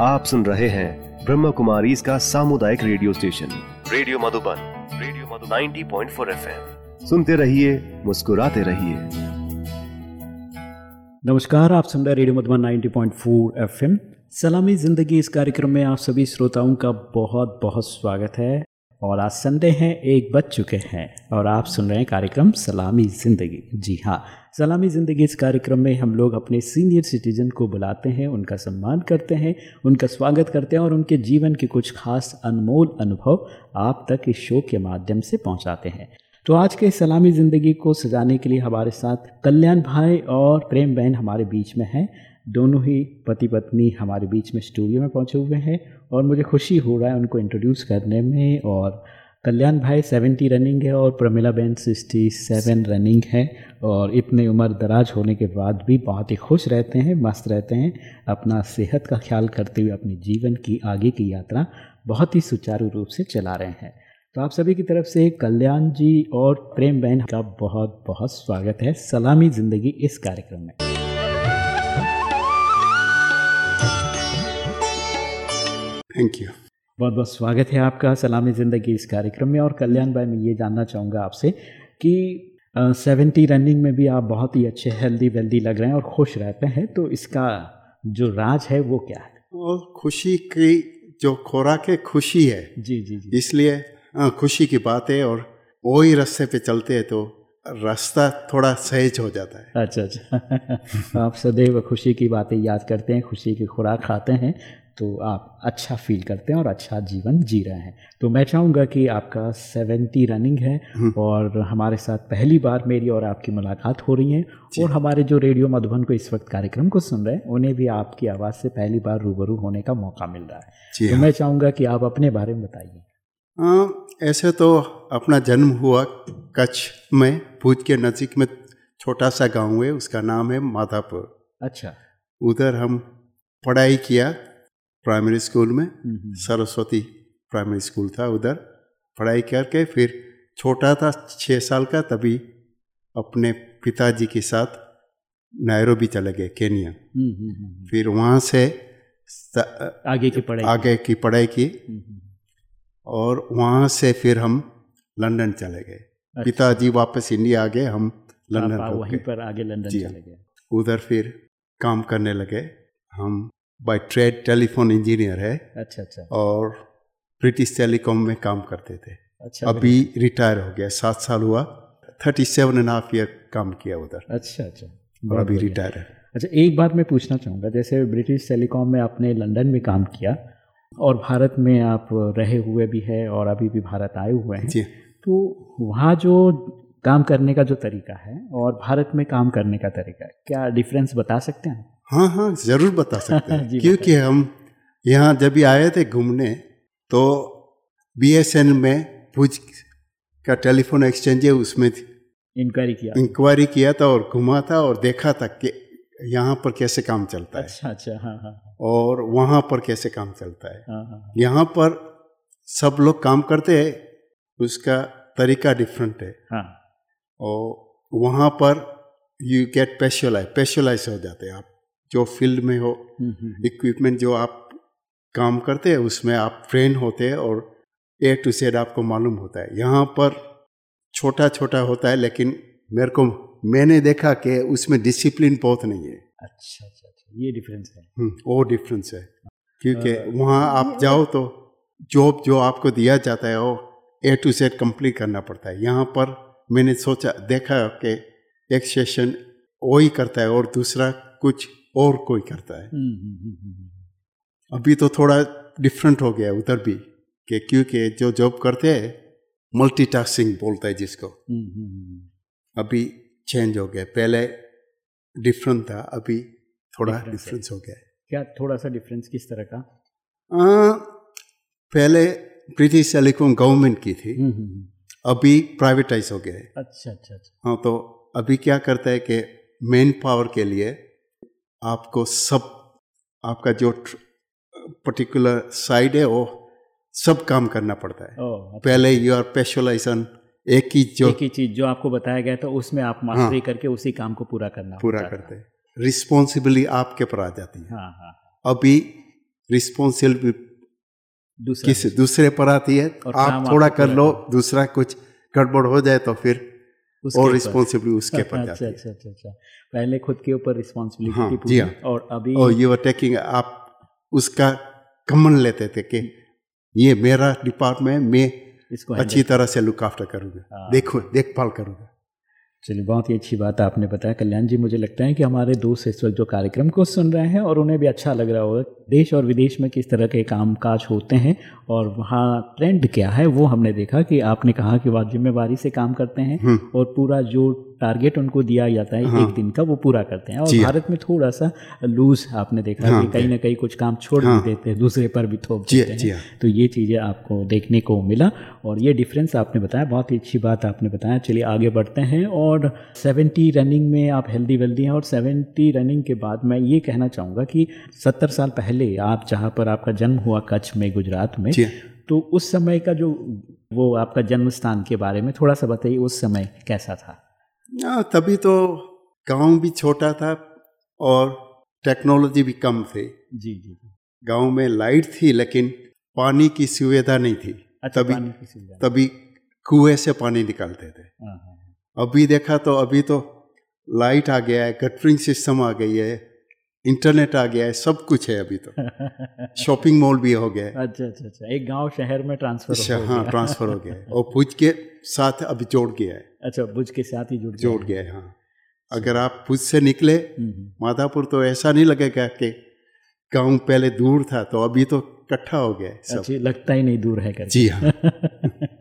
आप सुन रहे हैं ब्रह्म कुमारी इसका सामुदायिक radio station. Radio Madhuban radio Madhuban. 90.4 FM. सुनते रहिए, मुस्कुराते रहिए। नमस्कार, आप सुन रहे रेडियो मधुबन 90.4 एफएम। सलामी ज़िंदगी इस कार्यक्रम में आप सभी श्रोताओं का बहुत बहुत स्वागत है। और आज संडे हैं, एक बज चुके हैं। और आप सुन रहे हैं कार्यक्रम सलामी ज़िंदगी। जी हाँ सलामी ज़िंदगी इस कार्यक्रम में हम लोग अपने सीनियर सिटीजन को बुलाते हैं, उनका सम्मान करते हैं, उनका स्वागत करते हैं और उनके जीवन के कुछ खास अनमोल अनुभव आप तक इस शो के माध्यम से पहुँचाते हैं। तो आज के सलामी ज़िंदगी को सजाने के लिए हमारे साथ कल्याण भाई और प्रेम बहन हमारे बीच में हैं। दोनों ही पति पत्नी हमारे बीच में स्टूडियो में पहुँचे हुए हैं और मुझे खुशी हो रहा है उनको इंट्रोड्यूस करने में और कल्याण भाई सेवेंटी रनिंग है और प्रमिला बहन सिक्सटी सेवन रनिंग है और इतने उम्र दराज होने के बाद भी बहुत ही खुश रहते हैं, मस्त रहते हैं। अपना सेहत का ख्याल करते हुए, अपने जीवन की आगे की यात्रा बहुत ही सुचारू रूप से चला रहे हैं। तो आप सभी की तरफ़ से कल्याण जी और प्रेम बहन का बहुत बहुत स्वागत है। सलामी ज़िंदगी इस कार्यक्रम में। थैंक यू बहुत बहुत स्वागत है आपका सलामी ज़िंदगी इस कार्यक्रम में और कल्याण भाई मैं ये जानना चाहूँगा आपसे कि सेवेंटी रनिंग में भी आप बहुत ही अच्छे हेल्दी वेल्दी लग रहे हैं और खुश रहते हैं तो इसका जो राज है वो क्या है? वो खुशी की जो खुराक है खुशी है। जी जी जी। इसलिए खुशी की बात है और वही रास्ते पे चलते हैं तो रास्ता थोड़ा सहज हो जाता है। अच्छा अच्छा। आप सदैव खुशी की बातें याद करते हैं खुशी की खुराक खाते हैं। तो आप अच्छा फील करते हैं और अच्छा जीवन जी रहे हैं। तो मैं चाहूँगा कि आपका सेवेंटी रनिंग है और हमारे साथ पहली बार मेरी और आपकी मुलाकात हो रही है और हमारे जो रेडियो मधुबन को इस वक्त कार्यक्रम को सुन रहे हैं उन्हें भी आपकी आवाज़ से पहली बार रूबरू होने का मौका मिल रहा है। तो हाँ। मैं चाहूँगा कि आप अपने बारे में बताइए। ऐसे तो अपना जन्म हुआ कच्छ में भूज के नज़दीक में छोटा सा गाँव है उसका नाम है माधापुर। अच्छा। उधर हम पढ़ाई किया प्राइमरी स्कूल में। सरस्वती प्राइमरी स्कूल था उधर पढ़ाई करके फिर छोटा था छः साल का तभी अपने पिताजी के साथ नैरोबी चले गए केनिया फिर वहाँ से। आगे की पढ़ाई आगे की पढ़ाई की और वहाँ से फिर हम लंदन चले गए अच्छा। पिताजी वापस इंडिया आ गए हम लंदन वहीं पर आगे लंदन जी हाँ। चले गए उधर फिर काम करने लगे हम बाय ट्रेड टेलीफोन इंजीनियर है अच्छा अच्छा। और ब्रिटिश टेलीकॉम में काम करते थे। अच्छा अभी रिटायर हो गया सात साल हुआ। Thirty seven and half year काम किया उधर। अच्छा अच्छा। और अभी रिटायर है। अच्छा एक बात मैं पूछना चाहूँगा जैसे ब्रिटिश टेलीकॉम में आपने लंदन में काम किया और भारत में आप रहे हुए भी है और अभी भी भारत आए हुए हैं जी। तो वहाँ जो काम करने का जो तरीका है और भारत में काम करने का तरीका है क्या डिफरेंस बता सकते हैं? हाँ हाँ ज़रूर बता सकते हैं। क्योंकि हम यहाँ जब भी आए थे घूमने तो बी में भुज का टेलीफोन एक्सचेंज है उसमें इंक्वायरी किया। इंक्वायरी किया था और घुमा था और देखा था कि यहाँ पर कैसे काम चलता है। अच्छा अच्छा हाँ हाँ और वहाँ पर कैसे काम चलता है। हाँ हाँ यहाँ पर सब लोग काम करते हैं उसका तरीका डिफरेंट है। हाँ। और वहाँ पर यू गेट स्पेशलाइज स्पेशलाइज हो जाते हैं आप। जो फ़ील्ड में हो हम्म, हम्म, हम्म। इक्विपमेंट जो आप काम करते हैं उसमें आप ट्रेन होते हैं और ए टू सेड आपको मालूम होता है। यहाँ पर छोटा छोटा होता है लेकिन मेरे को मैंने देखा कि उसमें डिसिप्लिन बहुत नहीं है। अच्छा अच्छा अच्छा। ये डिफरेंस है। हम्म, वो डिफरेंस है। क्योंकि वहाँ आप जाओ तो जॉब जो आपको दिया जाता है वो ए टू सेड कंप्लीट करना पड़ता है। यहाँ पर मैंने सोचा देखा कि एक सेशन वो ही करता है और दूसरा कुछ और कोई करता है। हम्म, हम्म, हम्म। अभी तो थोड़ा डिफरेंट हो गया उधर भी कि क्योंकि जो जॉब करते हैं मल्टीटास्किंग बोलता है जिसको। अभी चेंज हो गया पहले डिफरेंट था अभी थोड़ा डिफरेंस हो। गया है। क्या थोड़ा सा डिफरेंस किस तरह का? आ, पहले ब्रिटिश टेलीकॉम गवर्नमेंट की थी। अभी प्राइवेटाइज हो गया है। अच्छा अच्छा अच्छा। हाँ तो अभी क्या करता है कि मेन पावर के लिए आपको सब आपका जो पर्टिकुलर साइड है वो सब काम करना पड़ता है। अच्छा। पहले यू आर स्पेशलाइजेशन एक ही जो एक ही चीज़ जो आपको बताया गया था उसमें आप मास्टरी हाँ, करके उसी काम को पूरा करना पूरा करते हैं। रिस्पॉन्सिबिलिटी आपके पर आ जाती है। हाँ हाँ। अभी रिस्पॉन्सिबिलिटी दूसरा किसी दूसरे पर आती है आप थोड़ा कर लो दूसरा कुछ गड़बड़ हो जाए तो फिर और रिस्पॉन्सिबिलिटी उसके पर अच्छा अच्छा अच्छा अच्छा। पहले खुद के ऊपर रिस्पॉन्सिबिलिटी हाँ, जी हाँ। और अभी और यू आर टेकिंग आप उसका कमन लेते थे कि ये मेरा डिपार्टमेंट मैं इसको अच्छी तरह से लुक आफ्टर करूँगा। हाँ। देखो देखभाल करूँगा। चलिए बहुत ही अच्छी बात आपने बताया। कल्याण जी मुझे लगता है कि हमारे दोस्त इस वक्त जो कार्यक्रम को सुन रहे हैं और उन्हें भी अच्छा लग रहा होगा देश और विदेश में किस तरह के काम काज होते हैं और वहाँ ट्रेंड क्या है वो हमने देखा कि आपने कहा कि वह जिम्मेवारी से काम करते हैं हम्म, और पूरा जो टारगेट उनको दिया जाता है हाँ। एक दिन का वो पूरा करते हैं और हाँ। भारत में थोड़ा सा लूज आपने देखा हाँ, कि कहीं ना कहीं कुछ काम छोड़ हाँ। भी देते हैं दूसरे पर भी थोप देते हाँ, हैं। तो ये चीज़ें आपको देखने को मिला और ये डिफरेंस आपने बताया बहुत ही अच्छी बात आपने बताया चलिए आगे बढ़ते हैं और 70 रनिंग में आप हेल्दी वेल्दी हैं और 70 रनिंग के बाद मैं ये कहना चाहूँगा कि 70 साल पहले आप जहाँ पर आपका जन्म हुआ कच्छ में गुजरात में। तो उस समय का जो वो आपका जन्म स्थान के बारे में थोड़ा सा बताइए उस समय कैसा था हाँ, तभी तो गाँव भी छोटा था और टेक्नोलॉजी भी कम थी। जी जी गाँव में लाइट थी लेकिन पानी की सुविधा नहीं थी। अच्छा तभी तभी कुएँ से पानी निकालते थे। हाँ, हाँ, अभी देखा तो अभी तो लाइट आ गया है कटरिंग सिस्टम आ गई है। इंटरनेट आ गया है सब कुछ है अभी तो। शॉपिंग मॉल भी हो गया है। अच्छा अच्छा अच्छा। एक गाँव शहर में ट्रांसफ़र अच्छा, हो हाँ ट्रांसफ़र हो गया है। और भुज के साथ अभी जोड़ गया है। अच्छा भुज के साथ ही जुड़ जोड़ गया है हाँ। अगर आप भुज से निकले हम्म, हम्म। माधापुर तो ऐसा नहीं लगेगा कि गाँव पहले दूर था तो अभी तो इकट्ठा हो गया है सब। लगता ही नहीं दूर है जी हाँ।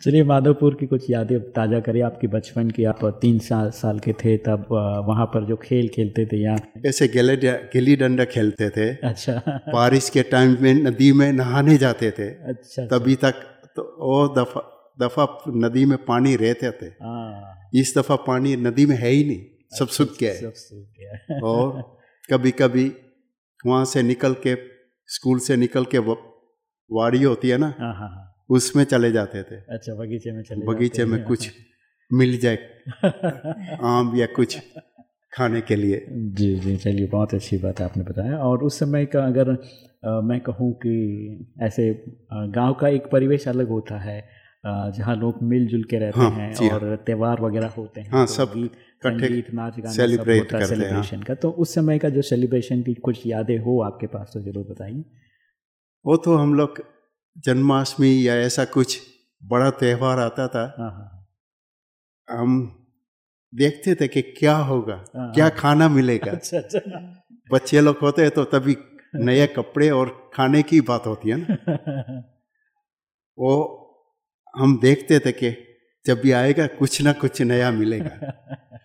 चलिए माधोपुर की कुछ यादें ताज़ा करिए। आपकी बचपन की आप तीन साल साल के थे तब वहाँ पर जो खेल खेलते थे यहाँ। ऐसे गिले गिल्ली डंडा खेलते थे। अच्छा। बारिश के टाइम में नदी में नहाने जाते थे। अच्छा तभी तक तो वो दफ़ा दफ़ा नदी में पानी रहते थे। हाँ। इस दफ़ा पानी नदी में है ही नहीं सब सूख गया है। सब सूख गया और कभी कभी वहाँ से निकल के स्कूल से निकल के वाड़ी होती है ना? हाँ हाँ। उसमें चले जाते थे। अच्छा बगीचे में चले बगीचे में कुछ मिल जाए आम या कुछ खाने के लिए। जी जी चलिए बहुत अच्छी बात आपने बताया। और उस समय का अगर अ, मैं कहूँ कि ऐसे गाँव का एक परिवेश अलग होता है जहाँ लोग मिलजुल के रहते हाँ, हैं हाँ। और त्यौहार वगैरह होते हैं हाँ, तो सब गीत संगीत नाच गाना सब होता है करते हाँ। सेलिब्रेशन का। तो उस समय का जो सेलिब्रेशन की कुछ यादें हो आपके पास तो ज़रूर बताइए। वो तो हम लोग जन्माष्टमी या ऐसा कुछ बड़ा त्यौहार आता था हाँ हाँ हम देखते थे कि क्या होगा हाँ, क्या हाँ। खाना मिलेगा। अच्छा अच्छा। बच्चे लोग होते हैं तो तभी नए कपड़े और खाने की बात होती है ना। वो हम देखते थे कि जब भी आएगा कुछ ना कुछ नया मिलेगा।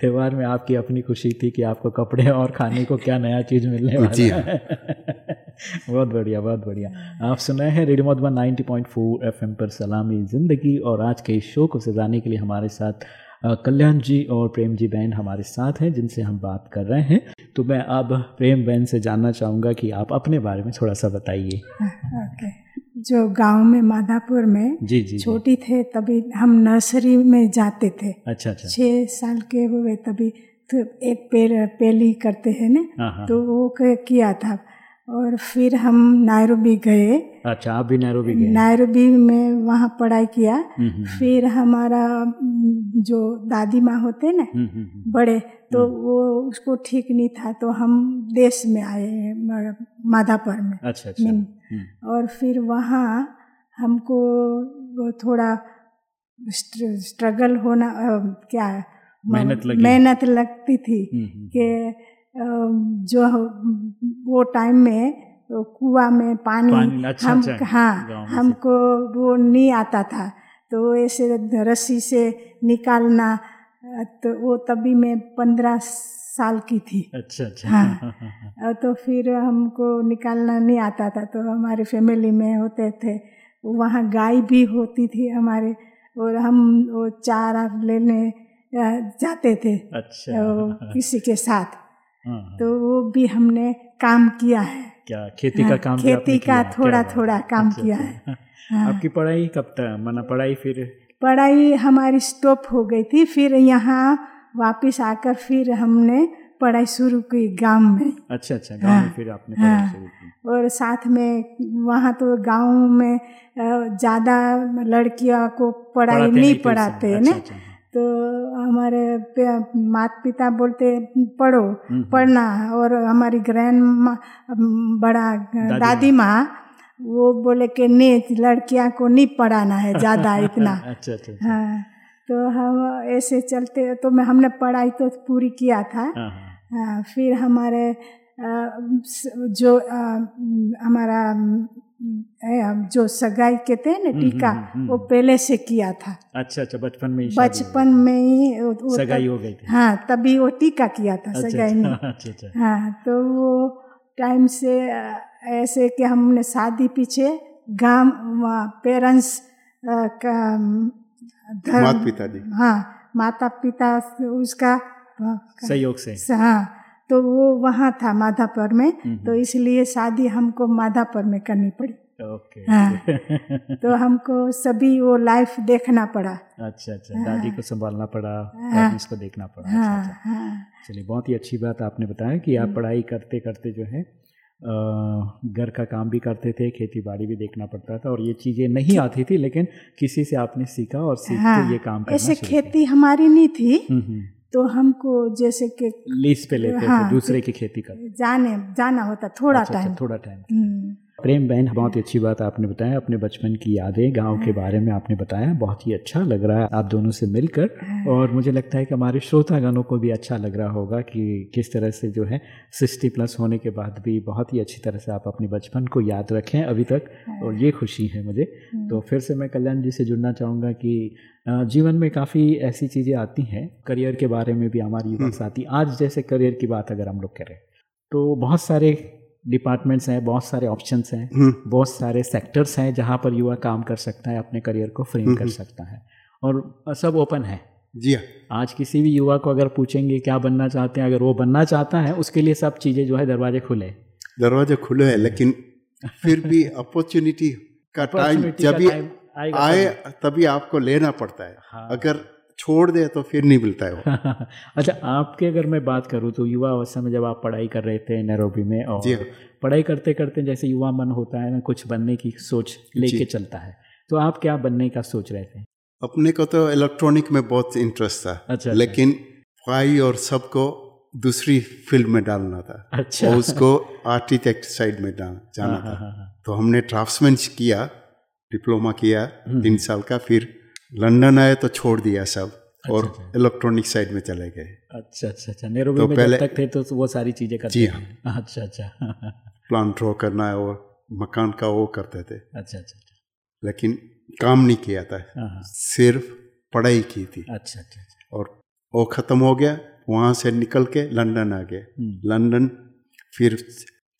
त्योहार में आपकी अपनी खुशी थी कि आपको कपड़े और खाने को क्या नया चीज़ मिलने वाली है। बहुत बढ़िया बहुत बढ़िया। आप सुनाए हैं रेडियो मधुबन 90.4 एफएम पर सलामी ज़िंदगी और आज के इस शो को सजाने के लिए हमारे साथ कल्याण जी और प्रेम जी बहन हमारे साथ हैं जिनसे हम बात कर रहे हैं। तो मैं अब प्रेम बहन से जानना चाहूँगा कि आप अपने बारे में थोड़ा सा बताइए। ओके। जो गाँव में माधापुर में जी जी। छोटी थे तभी हम नर्सरी में जाते थे। अच्छा अच्छा। छः साल के हुए तभी तो एक पेड़ पेली करते हैं ना हाँ हाँ। तो वो किया था। और फिर हम नायरोबी गए। अच्छा आप भी नैरोबी गए। नायरोबी में वहाँ पढ़ाई किया। हम्म, हम्म, फिर हमारा जो दादी माँ होते ना हम्म, हम्म, हम्म। बड़े तो वो उसको ठीक नहीं था तो हम देश में आए माधापुर में। अच्छा अच्छा। हम्म, और फिर वहाँ हमको वो थोड़ा स्ट्रगल होना अ, क्या मेहनत लगी। मेहनत लगती थी हम्म, हम्म, कि जो वो टाइम में तो कुआँ में पानी, पानी, अच्छा, हम अच्छा, हाँ। हमको वो नहीं आता था तो ऐसे रस्सी से निकालना तो वो तभी मैं पंद्रह साल की थी अच्छा अच्छा हाँ। तो फिर हमको निकालना नहीं आता था तो हमारे फैमिली में होते थे वहाँ गाय भी होती थी हमारे और हम वो चारा लेने जाते थे अच्छा वो किसी के साथ हाँ, हाँ। तो वो भी हमने काम किया है क्या खेती का हाँ, काम खेती का? थोड़ा- थोड़ा काम अच्छा, किया अच्छा। है। हाँ। आपकी पढ़ाई कब तक माना पढ़ाई फिर पढ़ाई हमारी स्टॉप हो गई थी फिर यहाँ वापस आकर फिर हमने पढ़ाई शुरू की गाँव में अच्छा अच्छा गाँव में हाँ, फिर आपने पढ़ाई हाँ। शुरू की और साथ में वहाँ तो गाँव में ज़्यादा लड़कियों को पढ़ाई नहीं पढ़ाते। हैं अच्छा, ना अच्छा, हाँ। तो हमारे माता पिता बोलते पढ़ो हम्म, पढ़ना और हमारी ग्रैंड बड़ा दादी माँ वो बोले कि नहीं लड़कियाँ को नहीं पढ़ाना है ज़्यादा इतना अच्छा अच्छा अच्छा। हाँ तो हम ऐसे चलते तो मैं हमने पढ़ाई तो पूरी किया था। हाँ हाँ। हाँ, फिर हमारे जो हमारा जो सगाई कहते हैं ना हम्म, टीका हम्म, हम्म। वो पहले से किया था। अच्छा अच्छा बचपन में बचपन में ही सगाई हो गई थी। हाँ तभी वो टीका किया था अच्छा सगाई में अच्छा अच्छा अच्छा। हाँ तो वो टाइम से ऐसे कि हमने शादी पीछे गाँव पेरेंट्स का धर्म माता पिता जी हाँ माता पिता उसका सहयोग से। हाँ तो वो वहाँ था माधापुर में हम्म, तो इसलिए शादी हमको माधापुर में करनी पड़ी। ओके। हाँ। तो हमको सभी वो लाइफ देखना पड़ा। अच्छा अच्छा। दादी को संभालना पड़ा हाँ। को देखना पड़ा। अच्छा हाँ अच्छा। हाँ। चलिए बहुत ही अच्छी बात आपने बताया कि आप पढ़ाई करते करते जो है घर का काम भी करते थे खेती बाड़ी भी देखना पड़ता था और ये चीज़ें नहीं आती थी लेकिन किसी से आपने सीखा और सीख हाँ ये काम करना ऐसे खेती हमारी नहीं थी हम्म, हम्म। तो हमको जैसे कि लीज पे लेते हाँ, थे दूसरे की खेती कर जाने जाना होता थोड़ा अच्छा, अच्छा, टाइम थोड़ा टाइम प्रेम बहन बहुत ही अच्छी बात आपने बताया। अपने बचपन की यादें गाँव के बारे में आपने बताया। बहुत ही अच्छा लग रहा है आप दोनों से मिलकर। और मुझे लगता है कि हमारे श्रोतागणों को भी अच्छा लग रहा होगा कि किस तरह से जो है सिक्सटी प्लस होने के बाद भी बहुत ही अच्छी तरह से आप अपने बचपन को याद रखें अभी तक। और ये खुशी है मुझे। तो फिर से मैं कल्याण जी से जुड़ना चाहूँगा कि जीवन में काफ़ी ऐसी चीज़ें आती हैं करियर के बारे में भी हमारी बात आती आज जैसे करियर की बात अगर हम लोग करें तो बहुत सारे डिपार्टमेंट्स हैं बहुत सारे ऑप्शंस हैं हम्म, बहुत सारे सेक्टर्स हैं जहाँ पर युवा काम कर सकता है अपने करियर को फ्रेम कर सकता है। और सब ओपन है। जी हाँ। आज किसी भी युवा को अगर पूछेंगे क्या बनना चाहते हैं अगर वो बनना चाहता है उसके लिए सब चीज़ें जो है दरवाजे खुले दरवाजे खुले हैं लेकिन फिर भी अपॉर्चुनिटी का टाइम जब आए तभी आपको लेना पड़ता है। हाँ। अगर छोड़ दे तो फिर नहीं मिलता है वो अच्छा आपके अगर मैं बात करूँ तो युवा अवस्था में जब आप पढ़ाई कर रहे थे नैरोबी में और जी हाँ। पढ़ाई करते करते जैसे युवा मन होता है ना कुछ बनने की सोच लेके चलता है तो आप क्या बनने का सोच रहे थे अपने को तो इलेक्ट्रॉनिक में बहुत इंटरेस्ट था अच्छा। लेकिन भाई और सबको दूसरी फ़ील्ड में डालना था अच्छा और उसको आर्किटेक्ट साइड में जाना हाँ, था हाँ, हाँ। तो हमने ड्राफ्ट्समैन किया डिप्लोमा किया हम्म। तीन साल का फिर लंदन आए तो छोड़ दिया सब और अच्छा। इलेक्ट्रॉनिक साइड में चले गए। अच्छा अच्छा अच्छा। नेहरू तो में पहले- तक थे तो वो सारी चीज़ें करते जी थे। अच्छा अच्छा। प्लान ड्रॉ करना है और मकान का वो करते थे। अच्छा अच्छा अच्छा। लेकिन काम नहीं किया था। हाँ, हाँ। सिर्फ़ पढ़ाई की थी। अच्छा अच्छा अच्छा। और वो ख़त्म हो गया वहाँ से निकल के लंदन आ गए। हम्म, लंदन फिर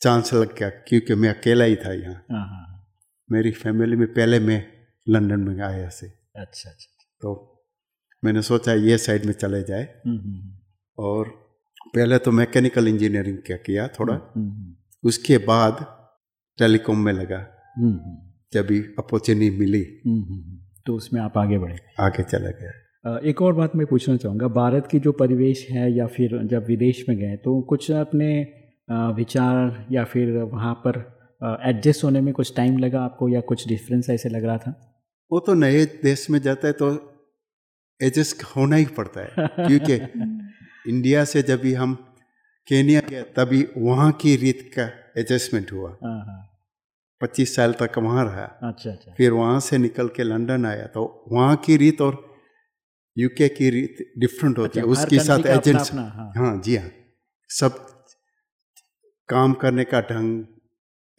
चांस लग गया क्योंकि मैं अकेला ही था यहाँ। हाँ हाँ हाँ। मेरी फैमिली में पहले मैं लंदन में आया से। अच्छा अच्छा तो मैंने सोचा ये साइड में चले जाए। हम्म, हम्म, और पहले तो मैकेनिकल इंजीनियरिंग का किया थोड़ा। हम्म, हम्म, उसके बाद टेलीकॉम में लगा। हम्म, हम्म, जब अपॉर्चुनिटी मिली। हम्म, हम्म। तो उसमें आप आगे बढ़े। आगे चला गया। एक और बात मैं पूछना चाहूँगा। भारत की जो परिवेश है या फिर जब विदेश में गए तो कुछ अपने विचार या फिर वहाँ पर एडजस्ट होने में कुछ टाइम लगा आपको या कुछ डिफरेंस ऐसे लग रहा था? वो तो नए देश में जाता है तो एडजस्ट होना ही पड़ता है। क्योंकि इंडिया से जब भी हम केनिया गए तभी वहाँ की रीत का एडजस्टमेंट हुआ। हाँ हाँ। पच्चीस साल तक वहाँ रहा। अच्छा अच्छा। फिर वहाँ से निकल के लंदन आया तो वहाँ की रीत और यूके की रीत डिफरेंट होती है। अच्छा, उसके साथ एजेंट्स हाँ। हाँ जी हाँ। सब काम करने का ढंग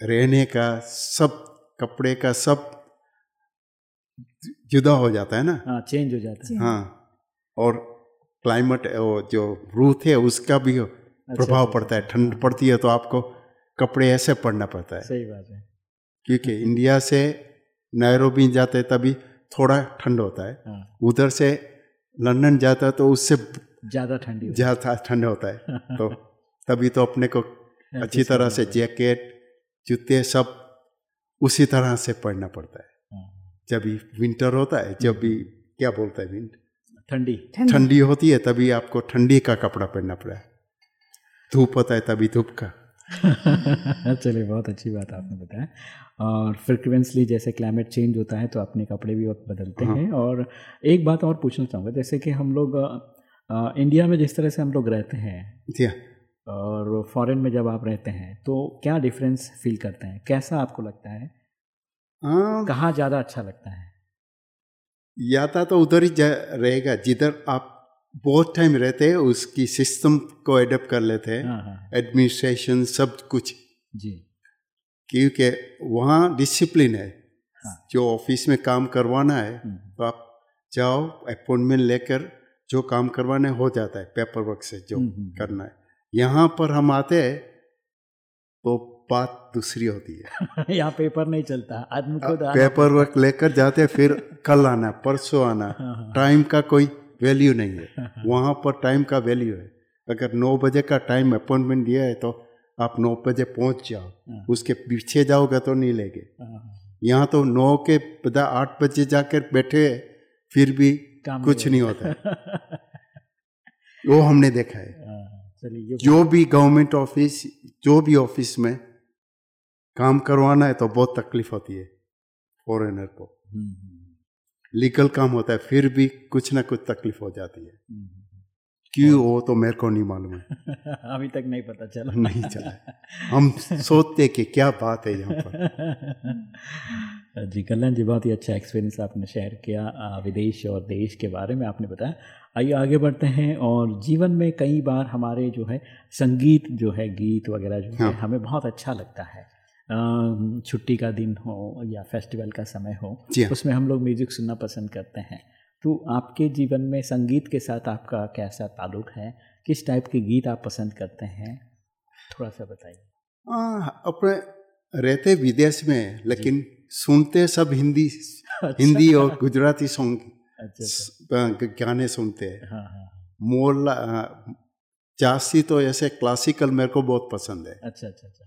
रहने का सब कपड़े का सब जुदा हो जाता है ना? हाँ चेंज हो जाता है। हाँ और क्लाइमेट वो जो रूथ है उसका भी अच्छा, प्रभाव अच्छा, पड़ता है ठंड पड़ती है तो आपको कपड़े ऐसे पड़ना पड़ता है। सही बात है। क्योंकि इंडिया से नैरोबी जाते हैं तभी थोड़ा ठंड होता है। हाँ। उधर से लंदन जाता है तो उससे ज़्यादा ठंडी ज़्यादा ठंड होता है। तो तभी तो अपने को अच्छी तरह से जैकेट जूते सब उसी तरह से पहनना पड़ता है हाँ, जब भी विंटर होता है जब भी क्या बोलता है विंटर ठंडी। ठंडी। होती है तभी आपको ठंडी का कपड़ा पहनना पड़ा है। धूप होता है तभी धूप का। चलिए बहुत अच्छी बात आपने बताया। और फ्रिक्वेंसली जैसे क्लाइमेट चेंज होता है तो अपने कपड़े भी बदलते हाँ। हैं। और एक बात और पूछना चाहूँगा जैसे कि हम लोग इंडिया में जिस तरह से हम लोग रहते हैं जी और फॉरेन में जब आप रहते हैं तो क्या डिफरेंस फील करते हैं? कैसा आपको लगता है? कहाँ ज़्यादा अच्छा लगता है? याता तो उधर ही रहेगा जिधर आप बहुत टाइम रहते हैं उसकी सिस्टम को एडप्ट कर लेते हैं। एडमिनिस्ट्रेशन हाँ, हाँ। सब कुछ। जी। क्योंकि वहाँ डिसिप्लिन है। हाँ। जो ऑफ़िस में काम करवाना है हम्म। तो आप जाओ अपॉइंटमेंट लेकर जो काम करवाना हो जाता है पेपर वर्क से जो हम्म, हम्म, करना है। यहाँ पर हम आते हैं तो बात दूसरी होती है। यहाँ पेपर नहीं चलता आदमी को पेपर वर्क लेकर जाते फिर कल आना परसों आना। टाइम का कोई वैल्यू नहीं है। वहाँ पर टाइम का वैल्यू है। अगर नौ बजे का टाइम अपॉइंटमेंट दिया है तो आप नौ बजे पहुँच जाओ। हाँ। उसके पीछे जाओगे तो नहीं लेगे। हाँ। यहाँ तो नौ के बजा आठ बजे जाकर बैठे फिर भी कुछ नहीं होता। वो हमने देखा है। हाँ, जो भी गवर्नमेंट ऑफ़िस जो भी ऑफ़िस में काम करवाना है तो बहुत तकलीफ़ होती है फॉरेनर को। लीगल हम्म, हम्म। काम होता है फिर भी कुछ ना कुछ तकलीफ़ हो जाती है। हम्म, क्यों वो तो मेरे को नहीं मालूम है। अभी तक नहीं पता चला। नहीं चला हम सोचते कि क्या बात है यहाँ पर। जी कल्याण जी बहुत ही अच्छा एक्सपीरियंस आपने शेयर किया विदेश और देश के बारे में आपने बताया। आइए आगे बढ़ते हैं और जीवन में कई बार हमारे जो है संगीत जो है गीत वगैरह जो हाँ। है। हमें बहुत अच्छा लगता है। छुट्टी का दिन हो या फेस्टिवल का समय हो हाँ। उसमें हम लोग म्यूज़िक सुनना पसंद करते हैं तो आपके जीवन में संगीत के साथ आपका कैसा ताल्लुक है किस टाइप के गीत आप पसंद करते हैं थोड़ा सा बताइए अपने रहते विदेश में लेकिन सुनते सब हिंदी अच्छा। हिंदी और गुजराती सॉन्ग अच्छा, अच्छा। गाने सुनते हैं हाँ, हाँ, हाँ। मोला जास्ती तो ऐसे क्लासिकल मेरे को बहुत पसंद है अच्छा अच्छा अच्छा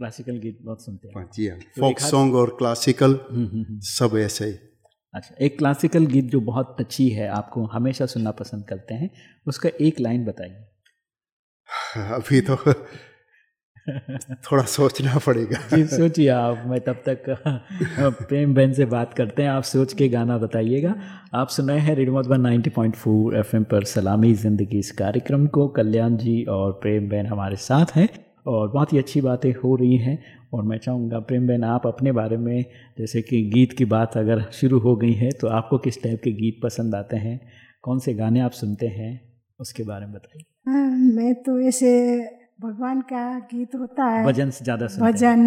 क्लासिकल गीत बहुत सुनते हैं। जी हाँ। फोक तो सॉन्ग और क्लासिकल हम्म, हम्म, हम्म। सब ऐसे ही। अच्छा एक क्लासिकल गीत जो बहुत अच्छी है आपको हमेशा सुनना पसंद करते हैं उसका एक लाइन बताइए। अभी तो थोड़ा सोचना पड़ेगा। जी सोचिए आप मैं तब तक प्रेम बहन से बात करते हैं आप सोच के गाना बताइएगा। आप सुनाए हैं रेडियो मधुबन 90.4 एफएम पर सलामी ज़िंदगी इस कार्यक्रम को। कल्याण जी और प्रेम बहन हमारे साथ हैं। और बहुत ही अच्छी बातें हो रही हैं। और मैं चाहूँगा प्रेम बहन आप अपने बारे में जैसे कि गीत की बात अगर शुरू हो गई है तो आपको किस टाइप के गीत पसंद आते हैं? कौन से गाने आप सुनते हैं? उसके बारे में बताइए। हाँ, मैं तो ऐसे भगवान का गीत होता है। भजन से ज़्यादा भजन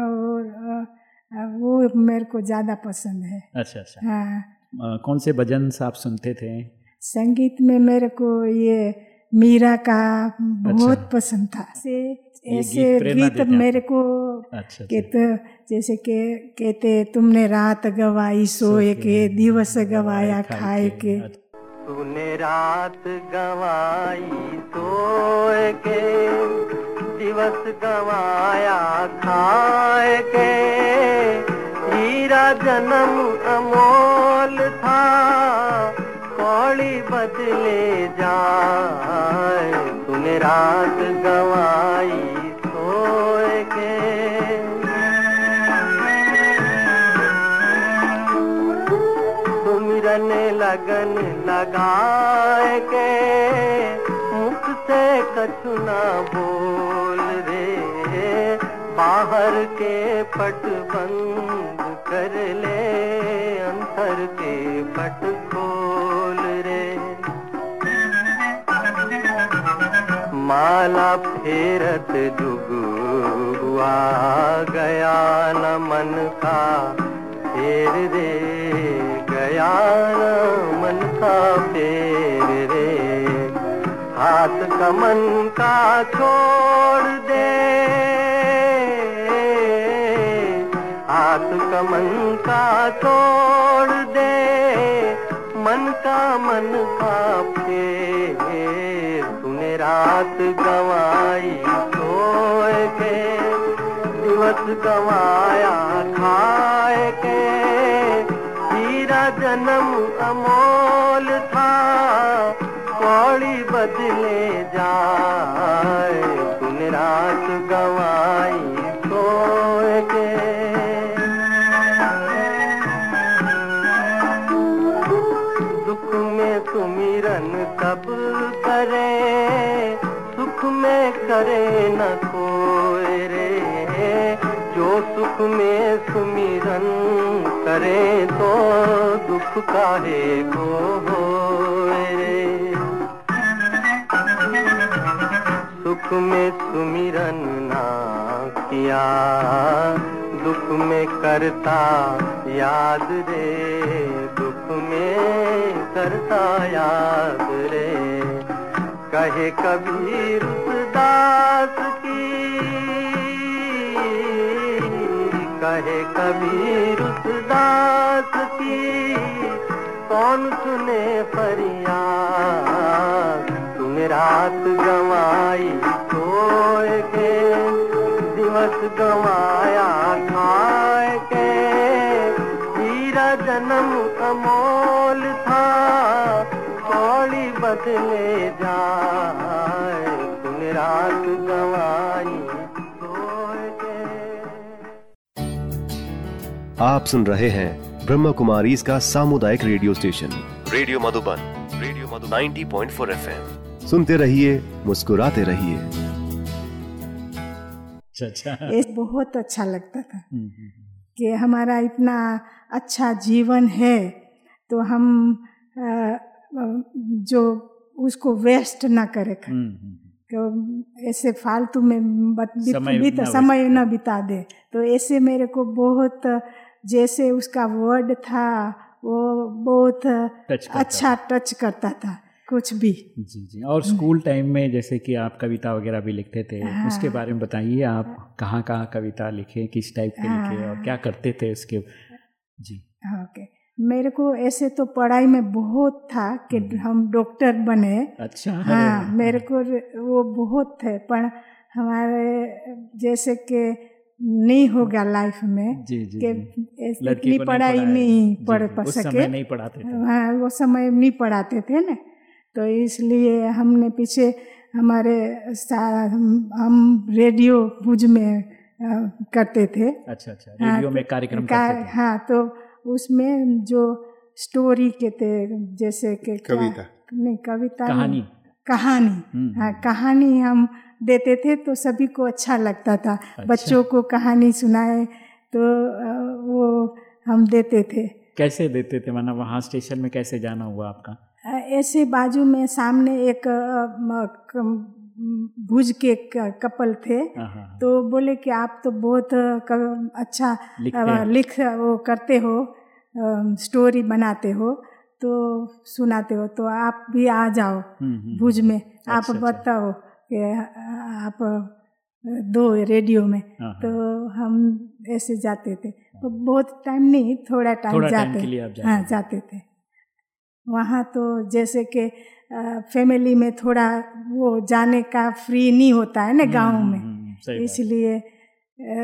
और वो मेरे को ज़्यादा पसंद है। अच्छा अच्छा। हाँ। कौन से भजन आप सुनते थे? संगीत में मेरे को ये मीरा का बहुत अच्छा। पसंद था। से ऐसे गीत मेरे को अच्छा, कहते जैसे के कहते तुमने रात गवाई सोए के दिवस गवाया खाए के। तूने रात गवाई सोए के दिवस गवाया खाए के। हीरा जन्म अमोल था कौड़ी बदले जाए। तूने रात गवाई तुमरन लगन लगाए के, मुख से कछु ना बोल रे। बाहर के पट बंद कर ले अंतर के पट माला फेरत जुग हुआ गया न मन का फेर रे न मन का फेर रे। हाथ कमन का छोड़ दे। हाथ कमन का छोड़ दे। मन का मन का फेर रात गवाई सोए के, दिवस गवाया खाए जन्म अमोल था, कौड़ बदले जाए तूने रात गवाई सोए के। दुख में सुमिरन कब करे, सुख में करे न कोई रे। जो सुख में सुमिरन करे तो दुख काहे को होए? सुख में सुमिरन ना किया, दुख में करता याद रे, दुख में करता याद रे। कहे कबीर दास की कहे कबीर उस दास की? कौन सुने फरियाद? तूने रात गवाई सोए के, दिवस गवाया खाए के। हीरा जन्म अमोल था, कौड़ी बदले जाए। तूने रात गवाई आप सुन रहे हैं ब्रह्म कुमारी इसका सामुदायिक radio station. Radio Madhuban radio Madhu 90.4 FM. सुनते रहिए मुस्कुराते रहिए। अच्छा अच्छा बहुत अच्छा लगता था हम्म, हम्म, कि हमारा इतना अच्छा जीवन है तो हम जो उसको वेस्ट ना करे हम्म, हम्म, ऐसे फालतू में बत- समय बीत- ना समय न बिता दे। तो ऐसे मेरे को बहुत जैसे उसका वर्ड था वो बहुत टच अच्छा टच करता था कुछ भी। जी जी। और स्कूल टाइम में जैसे कि आप कविता वगैरह भी लिखते थे हाँ। उसके बारे में बताइए आप कहाँ कहाँ कविता लिखे किस टाइप के लिखे और हाँ। क्या करते थे उसके? जी। ओके। मेरे को ऐसे तो पढ़ाई में बहुत था कि हम्म। हम डॉक्टर बने। अच्छा। हाँ मेरे को वो बहुत थे पर हमारे जैसे कि नहीं होगा लाइफ में जी जी कि इतनी पढ़ाई नहीं पढ़ पा सके। नहीं पढ़ाते हाँ वो समय नहीं पढ़ाते थे ना। तो इसलिए हमने पीछे हमारे हम रेडियो भुज में करते थे। अच्छा अच्छा हाँ, रेडियो में तो कार्यक्रम का- करते थे। हाँ तो उसमें जो स्टोरी के थे जैसे कि कविता। नहीं कविता कहानी। कहानी। हम्म, हाँ कहानी हम देते थे तो सभी को अच्छा लगता था। अच्छा। बच्चों को कहानी सुनाए तो वो हम देते थे। कैसे देते थे? माना वहाँ स्टेशन में कैसे जाना हुआ आपका? ऐसे बाजू में सामने एक भुज के कपल थे। हाँ हाँ हाँ, तो बोले कि आप तो बहुत अच्छा लिख वो करते हो स्टोरी बनाते हो तो सुनाते हो तो आप भी आ जाओ हम्म, हम्म, भुज में। आप अच्छा, अच्छा। बताओ कि आप दो रेडियो में हाँ, तो हाँ, हम ऐसे जाते थे तो बहुत टाइम नहीं थोड़ा टाइम जाते जाते हाँ थे। जाते थे वहाँ तो जैसे कि फैमिली में थोड़ा वो जाने का फ्री नहीं होता है ना गाँव हम्म, में हम्म, हम्म। इसलिए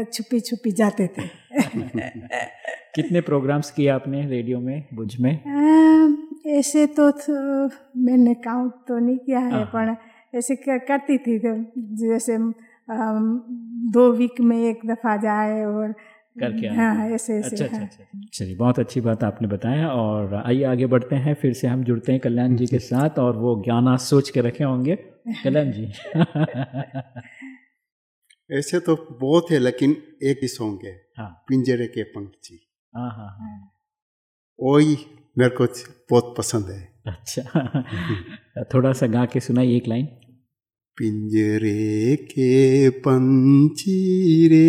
छुपी छुपी जाते थे कितने प्रोग्राम्स किए आपने रेडियो में भुज में ऐसे तो थ- मैंने काउंट तो नहीं किया है हाँ। पर ऐसे करती थी तो जैसे दो वीक में एक दफ़ा जाए और करके हाँ ऐसे ऐसे अच्छा अच्छा हाँ। अच्छा चलिए बहुत अच्छी बात आपने बताया और आइए आगे बढ़ते हैं। फिर से हम जुड़ते हैं कल्याण जी के साथ और वो ज्ञाना सोच के रखे होंगे। कल्याण जी। ऐसे तो बहुत है लेकिन एक ही सॉन्ग है। हाँ। पिंजरे के पंछी हाँ हाँ हाँ। वही मेरे को बहुत पसंद है। अच्छा। थोड़ा सा गा के सुनाइए एक लाइन। पिंजरे के पंछी रे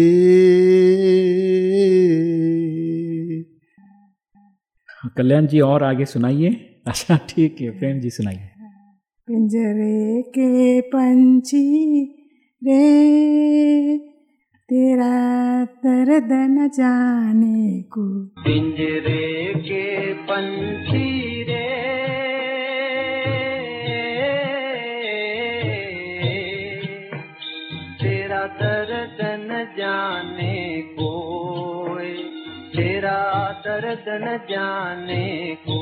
कल्याण जी और आगे सुनाइए। अच्छा ठीक है प्रेम जी सुनाइए। पिंजरे के पंछी रे तेरा दर्द न जाने को। पिंजरे के पंछी दर्द न जाने को।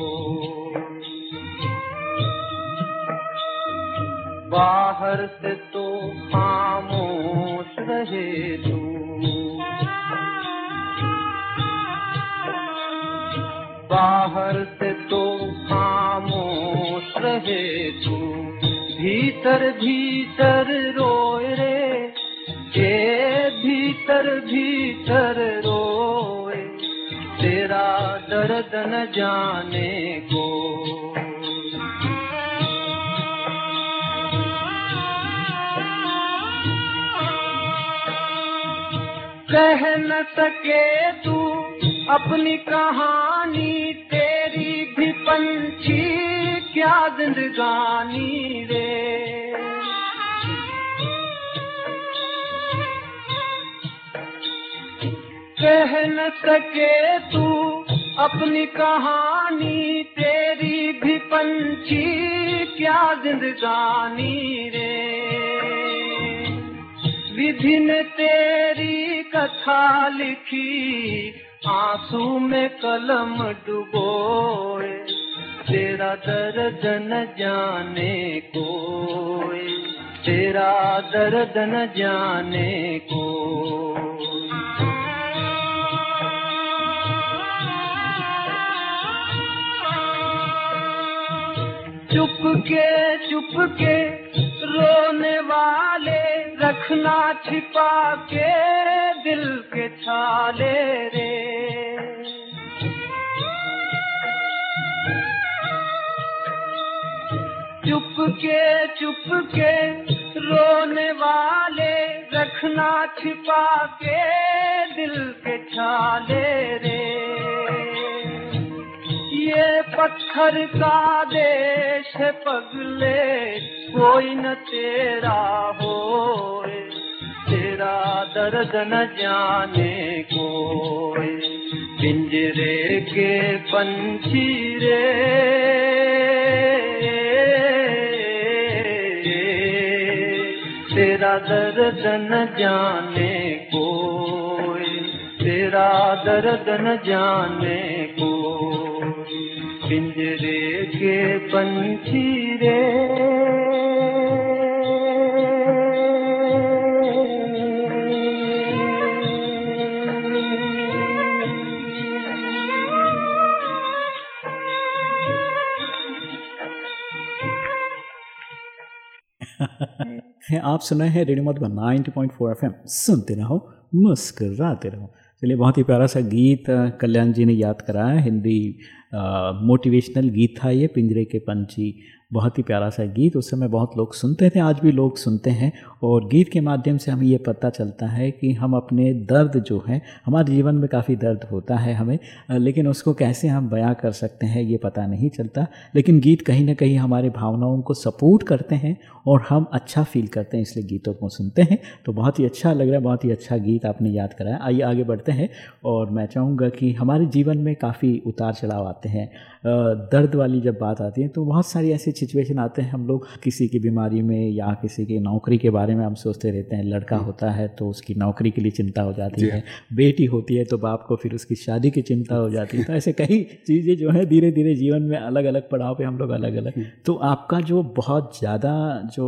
बाहर से तो खामोश रहे तू। बाहर से तो खामोश रहे तू। भीतर भीतर रोए रे, के भीतर भीतर रोए तेरा दर्द न जाने को। कह न सके तू अपनी कहानी, तेरी भी पंछी क्या जिंदगानी रे। न सके तू अपनी कहानी, तेरी भी पंछी, क्या जिंदगानी रे? विधि ने तेरी कथा लिखी, आँसू में कलम डुबोए, तेरा दर्द न जाने को तेरा दर्द न जाने को चुप के चुप के रोने वाले रखना छिपा के दिल के छाले रे। चुप के चुप के रोने वाले रखना छिपा के दिल के छाले रे। ये पत्थर का देश पगले, कोई न तेरा हो तेरा दर्द न जाने कोई पिंजरे के पंछी रे तेरा दर्द न जाने कोई तेरा दर्द न जाने को पिंजरे के पंछी रे आप सुन रहे हैं रेडियो मधुबन 90.4 एफएम। सुनते रहो, मुस्कराते रहो। चलिए, बहुत ही प्यारा सा गीत, कल्याण जी ने याद कराया हिंदी मोटिवेशनल गीत था ये पिंजरे के पंछी। बहुत ही प्यारा सा गीत, उस समय बहुत लोग सुनते थे, आज भी लोग सुनते हैं और गीत के माध्यम से हमें ये पता चलता है कि हम अपने दर्द जो है, हमारे जीवन में काफ़ी दर्द होता है हमें लेकिन उसको कैसे हम बयां कर सकते हैं ये पता नहीं चलता। लेकिन गीत कहीं ना कहीं हमारे भावनाओं को सपोर्ट करते हैं और हम अच्छा फील करते हैं, इसलिए गीतों को सुनते हैं। तो बहुत ही अच्छा लग रहा है, बहुत ही अच्छा गीत आपने याद कराया। आइए आगे बढ़ते हैं और मैं चाहूँगा कि हमारे जीवन में काफ़ी उतार चढ़ाव आते हैं। दर्द वाली जब बात आती है तो बहुत सारी ऐसी सिचुएशन आते हैं हम लोग किसी की बीमारी में या किसी की नौकरी के बारे में हम सोचते रहते हैं लड़का हम्म। होता है तो उसकी नौकरी के लिए चिंता हो जाती है बेटी होती है तो बाप को फिर उसकी शादी की चिंता हो जाती है तो ऐसे कई चीज़ें जो है धीरे धीरे जीवन में अलग अलग पड़ाव पर हम लोग अलग अलग हम्म। तो आपका जो बहुत ज़्यादा जो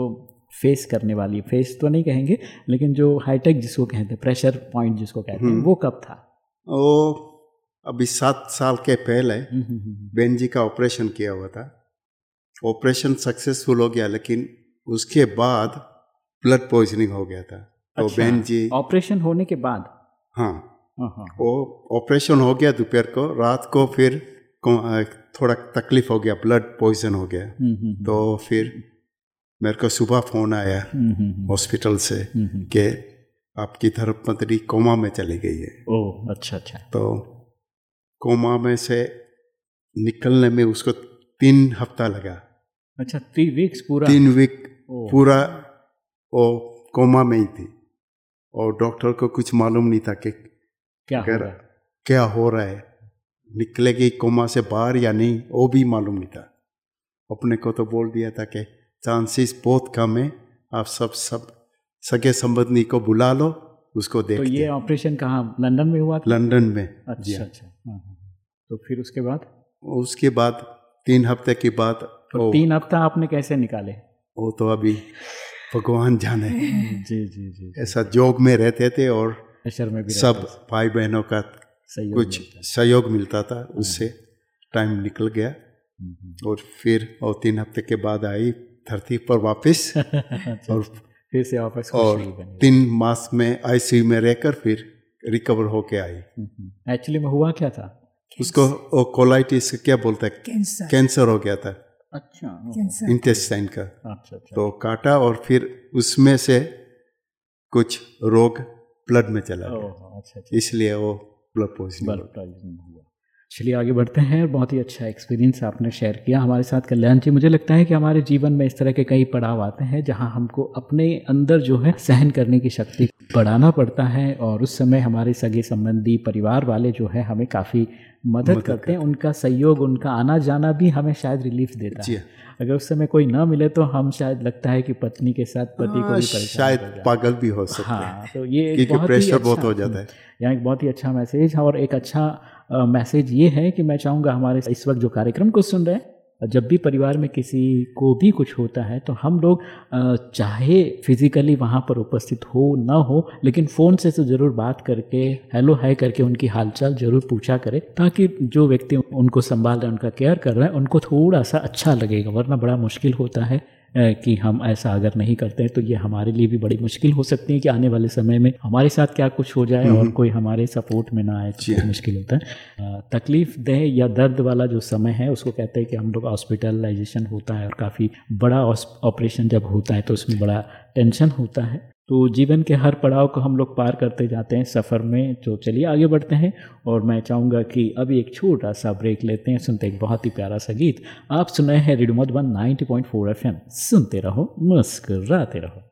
फेस करने वाली फेस तो नहीं कहेंगे लेकिन जो हाईटेक जिसको कहते हैं प्रेशर पॉइंट जिसको कहते हैं हम्म। वो कब था वो अभी सात साल के पहले हम्म, हम्म, हम्म, बेन जी का ऑपरेशन किया हुआ था। ऑपरेशन सक्सेसफुल हो गया लेकिन उसके बाद ब्लड पॉइजनिंग हो गया था। अच्छा, तो अच्छा, बेन जी ऑपरेशन होने के बाद? हाँ। हाँ हाँ वो ऑपरेशन हो गया दोपहर को रात को फिर थोड़ा तकलीफ़ हो गया ब्लड पॉइजन हो गया। तो फिर मेरे को सुबह फ़ोन आया हॉस्पिटल से। कि आपकी धर्मपत्नी कोमा में चली गई है। ओह अच्छा अच्छा। तो कोमा में से निकलने में उसको तीन हफ़्ता लगा। अच्छा थ्री वीक्स पूरा? तीन वीक पूरा वो कोमा में ही थी। और डॉक्टर को कुछ मालूम नहीं था कि क्या कर- है? क्या हो रहा है? निकलेगी कोमा से बाहर या नहीं वो भी मालूम नहीं था। अपने को तो बोल दिया था कि चांसेस बहुत कम है आप सब सब सगे संबंधी को बुला लो उसको तो ये ऑपरेशन कहाँ लंदन में हुआ था? लंदन में अच्छा हाँ। अच्छा हाँ। तो फिर उसके बाद? उसके बाद तीन हफ़्ते के बाद तो तीन हफ़्ता आपने कैसे निकाले? वो तो अभी भगवान जाने। जी जी जी ऐसा जोग में रहते थे और में भी सब भाई बहनों का सहयोग कुछ सहयोग मिलता था। उससे टाइम निकल गया। हम्म, हम्म। और फिर और तीन हफ़्ते के बाद आई धरती पर वापस अच्छा, और फिर से वापस और तीन मास में आईसीयू में रहकर फिर रिकवर होके आई। एक्चुअली में हुआ क्या था? उसको कोलाइटिस क्या बोलता है? कैंसर कैंसर हो गया था। अच्छा इंटेस्टाइन का। अच्छा अच्छा। तो काटा और फिर उसमें से कुछ रोग ब्लड में चला गया। अच्छा अच्छा। इसलिए वो ब्लड पॉइजनिंग हुआ। चलिए आगे बढ़ते हैं। और बहुत ही अच्छा एक्सपीरियंस आपने शेयर किया हमारे साथ। कल्याण जी मुझे लगता है कि हमारे जीवन में इस तरह के कई पड़ाव आते हैं जहाँ हमको अपने अंदर जो है सहन करने की शक्ति बढ़ाना पड़ता है और उस समय हमारे सगे संबंधी परिवार वाले जो है हमें काफ़ी मदद मदद करते हैं। उनका सहयोग उनका आना जाना भी हमें शायद रिलीफ देता है। अगर उस समय कोई ना मिले तो हम शायद लगता है कि पत्नी के साथ पति को हाँ, भी परेशान शायद पागल भी हो सकते हैं हाँ। तो ये बहुत ही प्रेशर बहुत अच्छा- हो जाता है। यहाँ एक बहुत ही अच्छा मैसेज और एक अच्छा मैसेज ये है कि मैं चाहूँगा हमारे इस वक्त जो कार्यक्रम को सुन रहे हैं, जब भी परिवार में किसी को भी कुछ होता है तो हम लोग चाहे फिजिकली वहाँ पर उपस्थित हो, ना हो, लेकिन फ़ोन से तो ज़रूर बात करके हेलो हाय करके उनकी हालचाल ज़रूर पूछा करें, ताकि जो व्यक्ति उनको संभाल रहे हैं, उनका केयर कर रहे हैं, उनको थोड़ा सा अच्छा लगेगा, वरना बड़ा मुश्किल होता है। कि हम ऐसा अगर नहीं करते हैं तो ये हमारे लिए भी बड़ी मुश्किल हो सकती है कि आने वाले समय में हमारे साथ क्या कुछ हो जाए और कोई हमारे सपोर्ट में ना आए तो बहुत हाँ। मुश्किल होता है। तकलीफ़ देह या दर्द वाला जो समय है उसको कहते हैं कि हम लोग हॉस्पिटलाइजेशन होता है और काफ़ी बड़ा ऑपरेशन जब होता है तो उसमें बड़ा टेंशन होता है। तो जीवन के हर पड़ाव को हम लोग पार करते जाते हैं सफ़र में। तो चलिए आगे बढ़ते हैं और मैं चाहूँगा कि अभी एक छोटा सा ब्रेक लेते हैं, सुनते एक बहुत ही प्यारा सा गीत। आप सुन रहे हैं रेडियो मधुबन 90.4 एफएम। सुनते रहो, मुस्कराते रहो।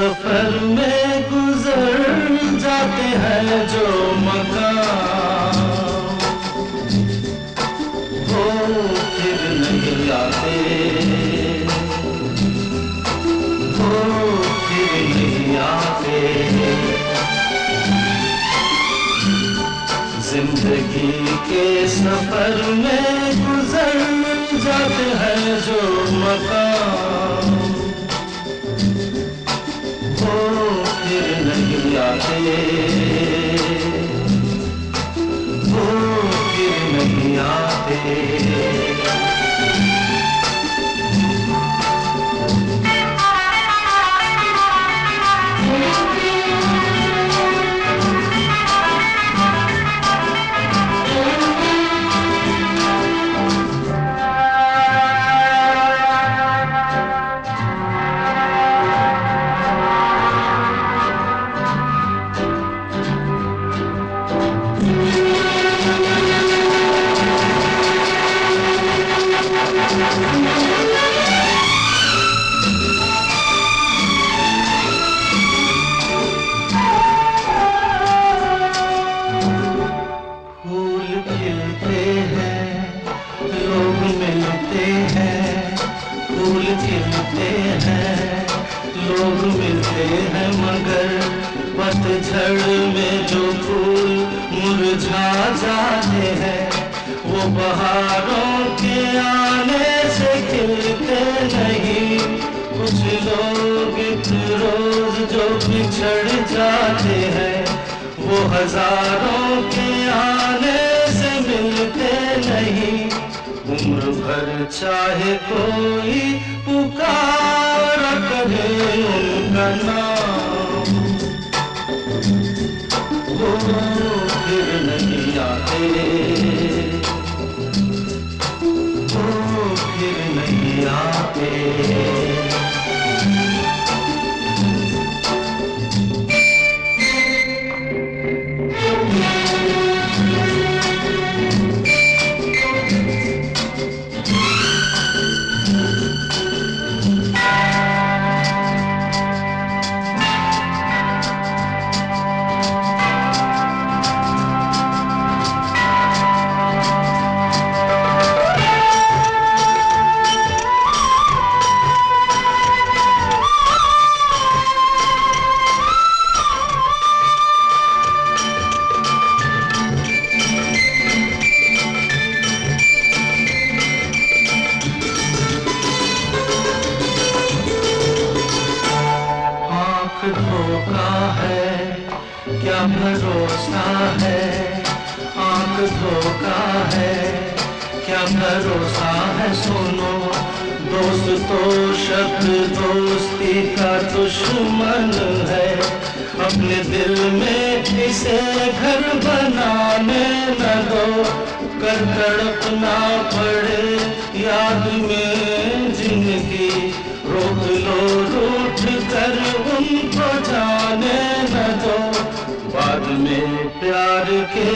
सफ़र में गुजर जाते हैं जो बिछड़ जाते हैं, वो हज़ारों के आने से मिलते नहीं। उम्र भर चाहे कोई पुकार करे उनका नाम। वो फिर नहीं आते। इसे घर बनाने न दो। कर तड़पना पड़े याद में ज़िंदगी। रोक लो, रूठ कर उनको जाने न दो। बाद में प्यार के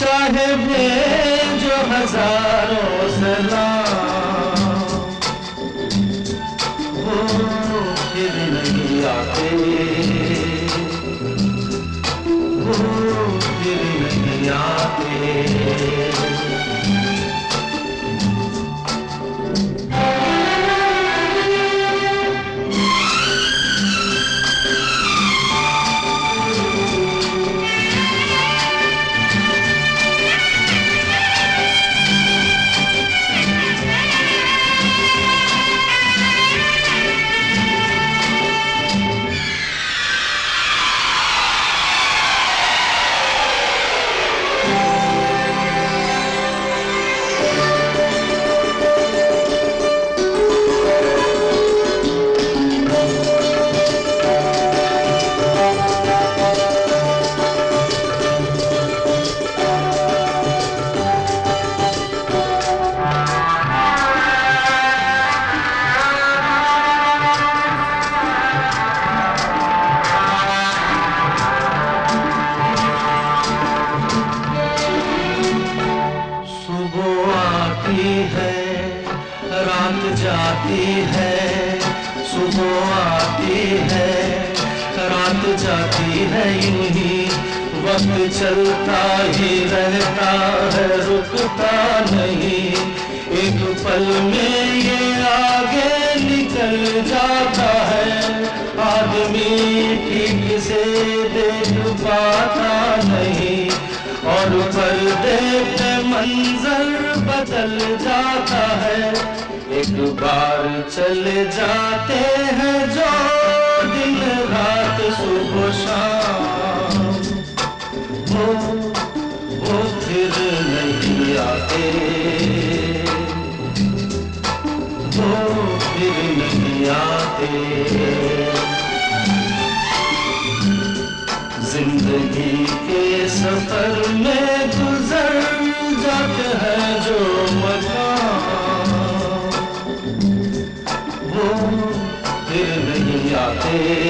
चाहे भेजो हज़ारों सलाम। नहीं चलता ही रहता है, रुकता नहीं। एक पल में ये आगे निकल जाता है। आदमी ठीक से देख पाता नहीं। और पर्दे पे मंजर बदल जाता है। एक बार चले जाते हैं जो दिन रात सुबह शाम। वो वो फिर नहीं आते वो फिर नहीं आते ज़िंदगी के सफ़र में गुजर जाते हैं जो मकाम वो फिर नहीं आते।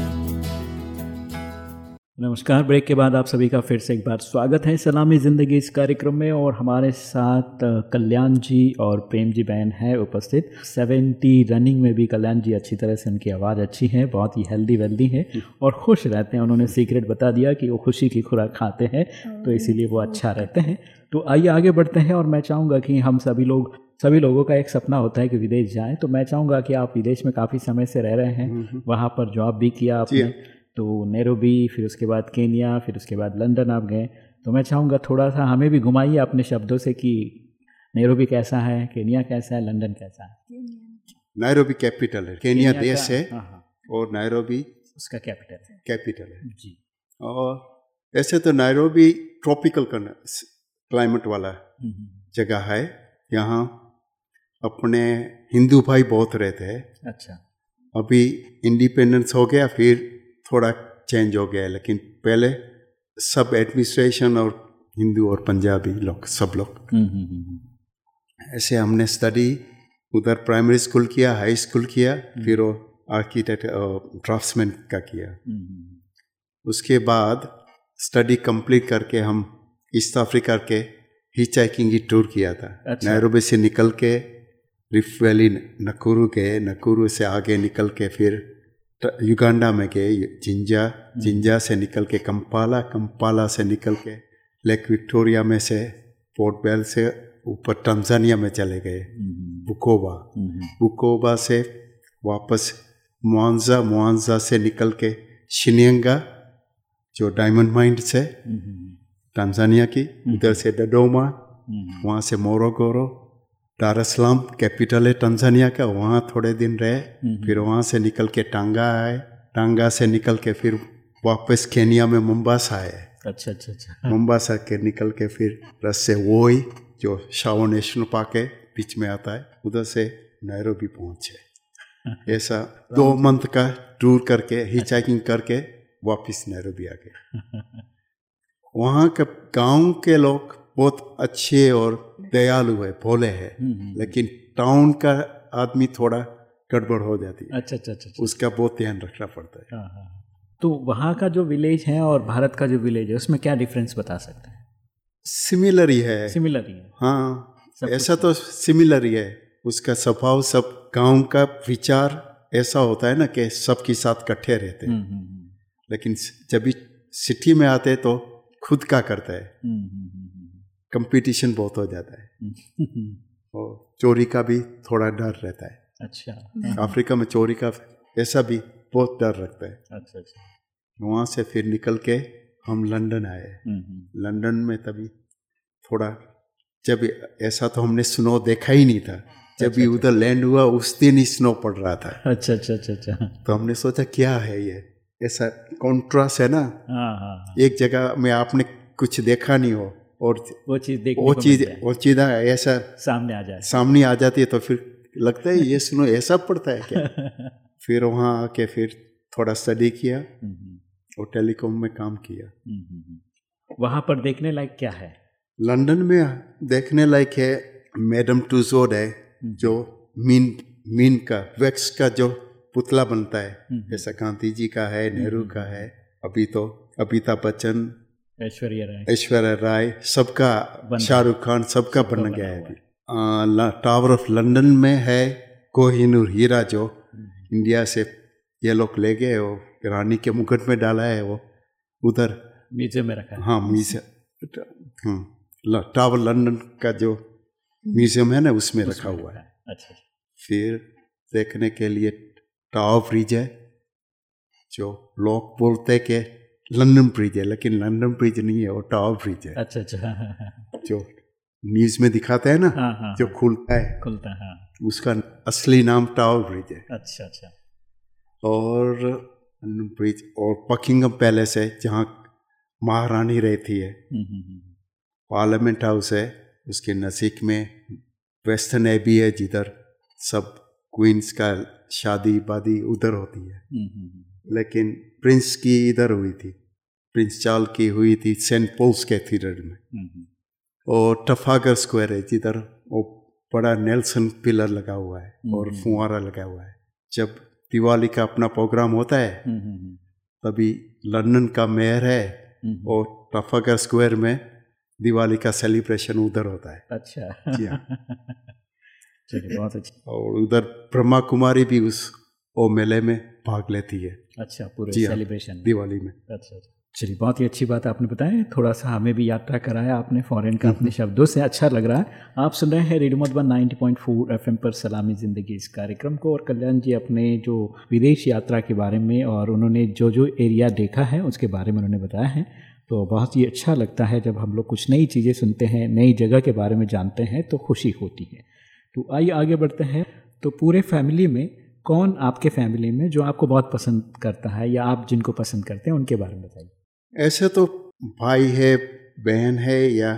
नमस्कार। ब्रेक के बाद आप सभी का फिर से एक बार स्वागत है सलामी ज़िंदगी इस कार्यक्रम में और हमारे साथ कल्याण जी और प्रेम जी बहन है उपस्थित। सेवेंटी रनिंग में भी कल्याण जी अच्छी तरह से उनकी आवाज़ अच्छी है बहुत ही हेल्दी वेल्दी है और खुश रहते हैं। उन्होंने सीक्रेट बता दिया कि वो खुशी की खुराक खाते हैं तो इसीलिए वो अच्छा रहते हैं। तो आइए आगे बढ़ते हैं और मैं चाहूँगा कि हम सभी लोग सभी लोगों का एक सपना होता है कि विदेश जाएँ। तो मैं चाहूँगा कि आप विदेश में काफ़ी समय से रह रहे हैं वहाँ पर जॉब भी किया आपने। तो नैरोबी फिर उसके बाद केनिया फिर उसके बाद लंदन आप गए। तो मैं चाहूँगा थोड़ा सा हमें भी घुमाइए अपने शब्दों से कि नैरोबी कैसा है केनिया कैसा है लंदन कैसा है? नैरोबी कैपिटल है। केनिया देश है हाँ हाँ। और नैरोबी उसका कैपिटल है। कैपिटल है। जी। और ऐसे तो नैरोबी ट्रॉपिकल क्लाइमेट वाला हम्म, हम्म, जगह है। यहाँ अपने हिंदू भाई बहुत रहते हैं। अच्छा। अभी इंडिपेंडेंस हो गया फिर थोड़ा चेंज हो गया है लेकिन पहले सब एडमिनिस्ट्रेशन और हिंदू और पंजाबी लोग सब लोग। हम्म, हम्म, हम्म, ऐसे हमने स्टडी उधर प्राइमरी स्कूल किया हाई स्कूल किया फिर वो आर्किटेक्ट ड्राफ्ट्समैन का किया। उसके बाद स्टडी कंप्लीट करके हम ईस्ट अफ्रीका के ही की टूर किया था। अच्छा। नैरोबी से निकल के रिफ वैली नकुरू गए नकुरू से आगे निकल के फिर युगांडा में गए जिंजा जिंजा से निकल के कंपाला कंपाला से निकल के लेक विक्टोरिया में से पोर्ट बेल से ऊपर टंजानिया में चले गए बुकोबा हम्म, बुकोबा से वापस मुआवजा मुआवजा से निकल के शिनियंगा जो डायमंड माइंड से हम्म, हम्म, की उधर से डडोमा वहाँ से Morogoro Dar es Salaam capital है टांजानिया का वहाँ थोड़े दिन रहे हम्म। फिर वहाँ से निकल के टांगा आए। टांगा से निकल के फिर वापस केनिया में मुम्बासा आए। अच्छा अच्छा अच्छा। मुम्बासा के निकल के फिर रस से वोई जो शाओ नेशनल पार्क है बीच में आता है उधर से नैरोबी पहुँचे। ऐसा दो मंथ का टूर करके हिचाइकिंग करके वापस नैरोबी आ गए। वहाँ के गाँव के लोग बहुत अच्छे और दयालु है भोले हैं। हम्म, लेकिन टाउन का आदमी थोड़ा गड़बड़ हो जाती है। अच्छा अच्छा अच्छा अच्छा। उसका बहुत ध्यान रखना पड़ता है। हाँ, हाँ, हाँ। तो वहाँ का जो विलेज है और भारत का जो विलेज है उसमें क्या डिफरेंस बता सकते हैं? सिमिलर ही है। सिमिलर ही है। हाँ ऐसा तो सिमिलर ही है। उसका स्वभाव सब गाँव का विचार ऐसा होता है ना कि सबके साथ इकट्ठे रहते हैं। हम्म, हम्म, लेकिन जब भी सिटी में आते हैं तो खुद का करता है। हम्म, हम्म, हम्म, कंपटीशन बहुत हो जाता है। और चोरी का भी थोड़ा डर रहता है। अच्छा। अफ्रीका में चोरी का ऐसा भी बहुत डर रखता है। अच्छा अच्छा। वहाँ से फिर निकल के हम लंदन आए। हम्म, हम्म, लंदन में तभी थोड़ा जब ऐसा तो हमने स्नो देखा ही नहीं था। जब भी उधर लैंड हुआ उस दिन ही स्नो पड़ रहा था। अच्छा अच्छा अच्छा अच्छा। तो हमने सोचा क्या है ये? ऐसा कॉन्ट्रास्ट है ना? हाँ हाँ हाँ। एक जगह में आपने कुछ देखा नहीं हो। और वो चीज़ देखने वो चीज़ वो चीज़ ऐसा सामने आ जाए सामने आ जाती है तो फिर लगता है ये सुनो ऐसा पड़ता है क्या? फिर वहाँ आके फिर थोड़ा स्टडी किया हम्म, हम्म, और टेलीकॉम में काम किया। हम्म। वहाँ पर देखने लायक क्या है? लंदन में देखने लायक है मैडम टूजोड है जो मीन मीन का वैक्स का जो पुतला बनता है। जैसा गांधी जी का है नेहरू का है अभी तो अमिताभ बच्चन ऐश्वर्या राय। ऐश्वर्या राय सबका शाहरुख खान सबका बन गया है। अभी टावर ऑफ़ लंदन में है कोहिनूर हीरा जो हम्म। इंडिया से ये लोग ले गए वो रानी के मुकुट में डाला है वो। उधर म्यूज़ियम में रखा है। हाँ म्यूज़ियम हाँ टावर लंदन का जो म्यूज़ियम है ना उसमें रखा हुआ है। अच्छा फिर देखने के लिए टावर ब्रिज है जो लोग बोलते कि लंदन ब्रिज है लेकिन लंदन ब्रिज नहीं है वो टावर ब्रिज है। अच्छा अच्छा। जो न्यूज़ में दिखाते हैं ना हाँ हाँ जो हाँ, खुलता है खुलता है हाँ। उसका असली नाम टावर ब्रिज है। अच्छा अच्छा। और लंदन ब्रिज और बकिंगम पैलेस है जहाँ महारानी रहती है। हम्म, हम्म, हम्म, पार्लियामेंट हाउस है उसके नज़दीक में वेस्टर्न एबी है जिधर सब क्वींस का शादी वादी उधर होती है। हम्म, हम्म, हम्म, लेकिन प्रिंस की इधर हुई थी। प्रिंस चार्ल की हुई थी सेंट पॉल्स कैथीड्रल में। और टफागर स्क्वायर है जिधर वो बड़ा नेल्सन पिलर लगा हुआ है और। फुहारा लगा हुआ है। जब दिवाली का अपना प्रोग्राम होता है तभी लंदन का मेयर है और टफागर स्क्वायर में दिवाली का सेलिब्रेशन उधर होता है। अच्छा। जी हाँ। बहुत अच्छा। और उधर ब्रह्मा कुमारी भी उस ओ मेले में भाग लेती है। अच्छा पूरे हाँ, सेलिब्रेशन दिवाली में। अच्छा अच्छा। चलिए बहुत ही अच्छी बात आपने बताया थोड़ा सा हमें भी यात्रा कराया आपने फॉरेन का अपने शब्दों से। अच्छा लग रहा है। आप सुन रहे हैं रेडियो मधुबन 90.4 एफएम पर सलामी ज़िंदगी इस कार्यक्रम को। और कल्याण जी अपने जो विदेश यात्रा के बारे में और उन्होंने जो जो एरिया देखा है उसके बारे में उन्होंने बताया है। तो बहुत ही अच्छा लगता है जब हम लोग कुछ नई चीज़ें सुनते हैं नई जगह के बारे में जानते हैं तो खुशी होती है। तो आइए आगे बढ़ते हैं। तो पूरे फैमिली में कौन आपके फैमिली में जो आपको बहुत पसंद करता है या आप जिनको पसंद करते हैं उनके बारे में बताइए। ऐसे तो भाई है बहन है या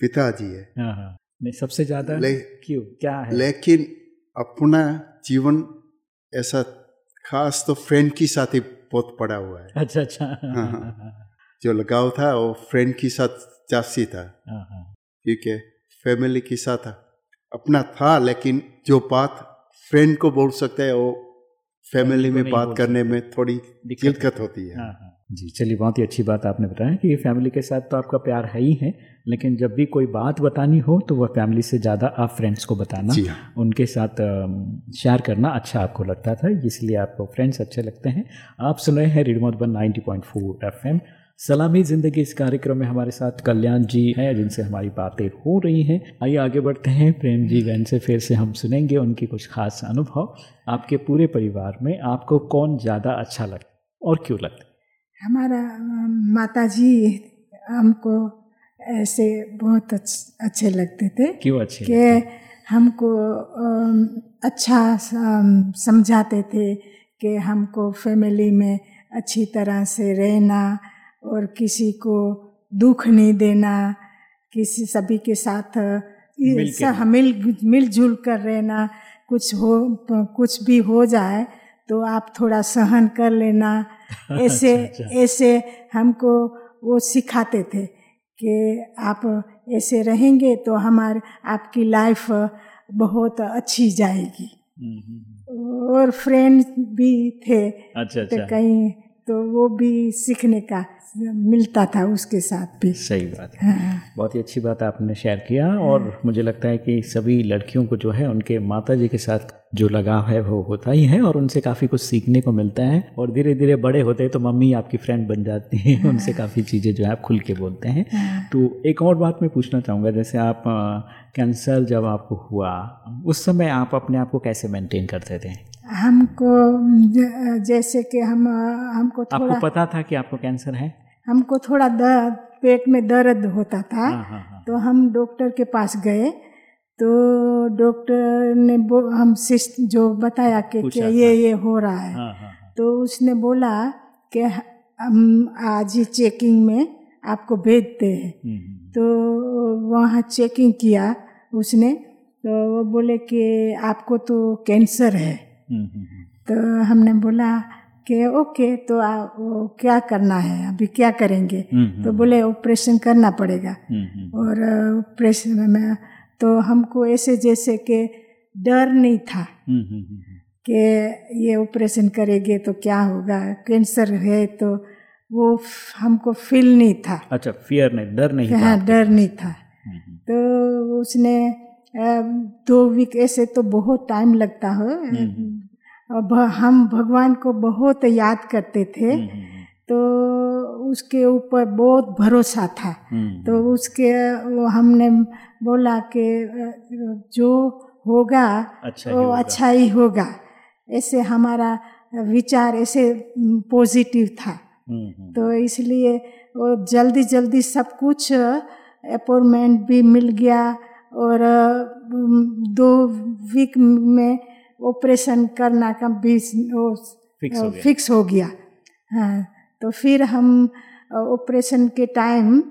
पिताजी है। हाँ हाँ। नहीं सबसे ज़्यादा ले- क्यों? क्या है? लेकिन अपना जीवन ऐसा खास तो फ्रेंड के साथ ही बहुत पड़ा हुआ है। अच्छा अच्छा। हाँ हाँ। जो लगाव था वो फ्रेंड के साथ जास्ती था। हाँ हाँ। ठीक है? फैमिली के साथ अपना था लेकिन जो बात फ्रेंड को बोल सकते हैं वो फैमिली में बात करने में थोड़ी दिक्कत होती हाँ। जी चलिए बहुत ही अच्छी बात आपने बताया कि फैमिली के साथ तो आपका प्यार है ही है लेकिन जब भी कोई बात बतानी हो तो वह फैमिली से ज़्यादा आप फ्रेंड्स को बताना हाँ। उनके साथ शेयर करना अच्छा आपको लगता था इसलिए आपको फ्रेंड्स अच्छे लगते हैं। आप सुन रहे हैं रेडियो मधुबन 90.4 एफएम सलामी ज़िंदगी इस कार्यक्रम में हमारे साथ कल्याण जी हैं जिनसे हमारी बातें हो रही हैं। आइए आगे बढ़ते हैं। प्रेम जी बहन से फिर से हम सुनेंगे उनके कुछ खास अनुभव। आपके पूरे परिवार में आपको कौन ज़्यादा अच्छा लगता और क्यों लगता हमारा माता जी हमको ऐसे बहुत अच्छ- लगते थे क्यों अच्छे कि हमको अच्छा समझाते थे कि हमको फैमिली में अच्छी तरह से रहना और किसी को दुख नहीं देना किसी सभी के साथ मिल मिलजुल कर रहना कुछ हो कुछ भी हो जाए तो आप थोड़ा सहन कर लेना। ऐसे अच्छा, अच्छा। ऐसे हमको वो सिखाते थे कि आप ऐसे रहेंगे तो हमारे आपकी लाइफ बहुत अच्छी जाएगी। हम्म, हम्म, और फ्रेंड भी थे अच्छा तो अच्छा। कहीं तो वो भी सीखने का मिलता था उसके साथ भी। सही बात है। हाँ। बहुत ही अच्छी बात आपने शेयर किया हाँ। और मुझे लगता है कि सभी लड़कियों को जो है उनके माता जी के साथ जो लगाव है वो होता ही है और उनसे काफ़ी कुछ सीखने को मिलता है और धीरे धीरे बड़े होते हैं तो मम्मी आपकी फ्रेंड बन जाती हैं उनसे काफ़ी चीज़ें जो है आप खुल के बोलते हैं। तो एक और बात मैं पूछना चाहूँगा जैसे आप कैंसर जब आपको हुआ उस समय आप अपने आप को कैसे मेंटेन करते थे? हमको जैसे कि हम हमको आपको पता था कि आपको कैंसर है? हमको थोड़ा दर्द पेट में दर्द होता था। हाँ हाँ हाँ। तो हम डॉक्टर के पास गए। तो डॉक्टर ने हम सिस्ट जो बताया कि, ये। ये हो रहा है। हाँ हाँ हाँ। तो उसने बोला कि हम आज ही चेकिंग में आपको भेजते हैं। हम्म, हम्म, तो वहाँ चेकिंग किया उसने। तो वो बोले कि आपको तो कैंसर है। हम्म, हम्म, हम्म, तो हमने बोला कि ओके तो आ, वो क्या करना है? अभी क्या करेंगे? हम्म, तो बोले ऑपरेशन करना पड़ेगा। हम्म, हम्म, और ऑपरेशन में तो हमको ऐसे जैसे कि डर नहीं था हम्म, हम्म, हम्म, कि ये ऑपरेशन करेंगे तो क्या होगा? कैंसर है तो वो हमको फील नहीं था। अच्छा फियर नहीं डर नहीं था हाँ डर नहीं था। हम्म, हम्म, तो उसने दो वीक ऐसे तो बहुत टाइम लगता हो। अब हम भगवान को बहुत याद करते थे तो उसके ऊपर बहुत भरोसा था। तो उसके वो हमने बोला कि जो होगा अच्छा वो होगा। अच्छा ही होगा। ऐसे हमारा विचार ऐसे पॉजिटिव था। तो इसलिए वो जल्दी जल्दी सब कुछ अपॉइंटमेंट भी मिल गया। और दो वीक में ऑपरेशन करना का बीस वो Fix हो गया। फिक्स हो गया। हाँ तो फिर हम ऑपरेशन के टाइम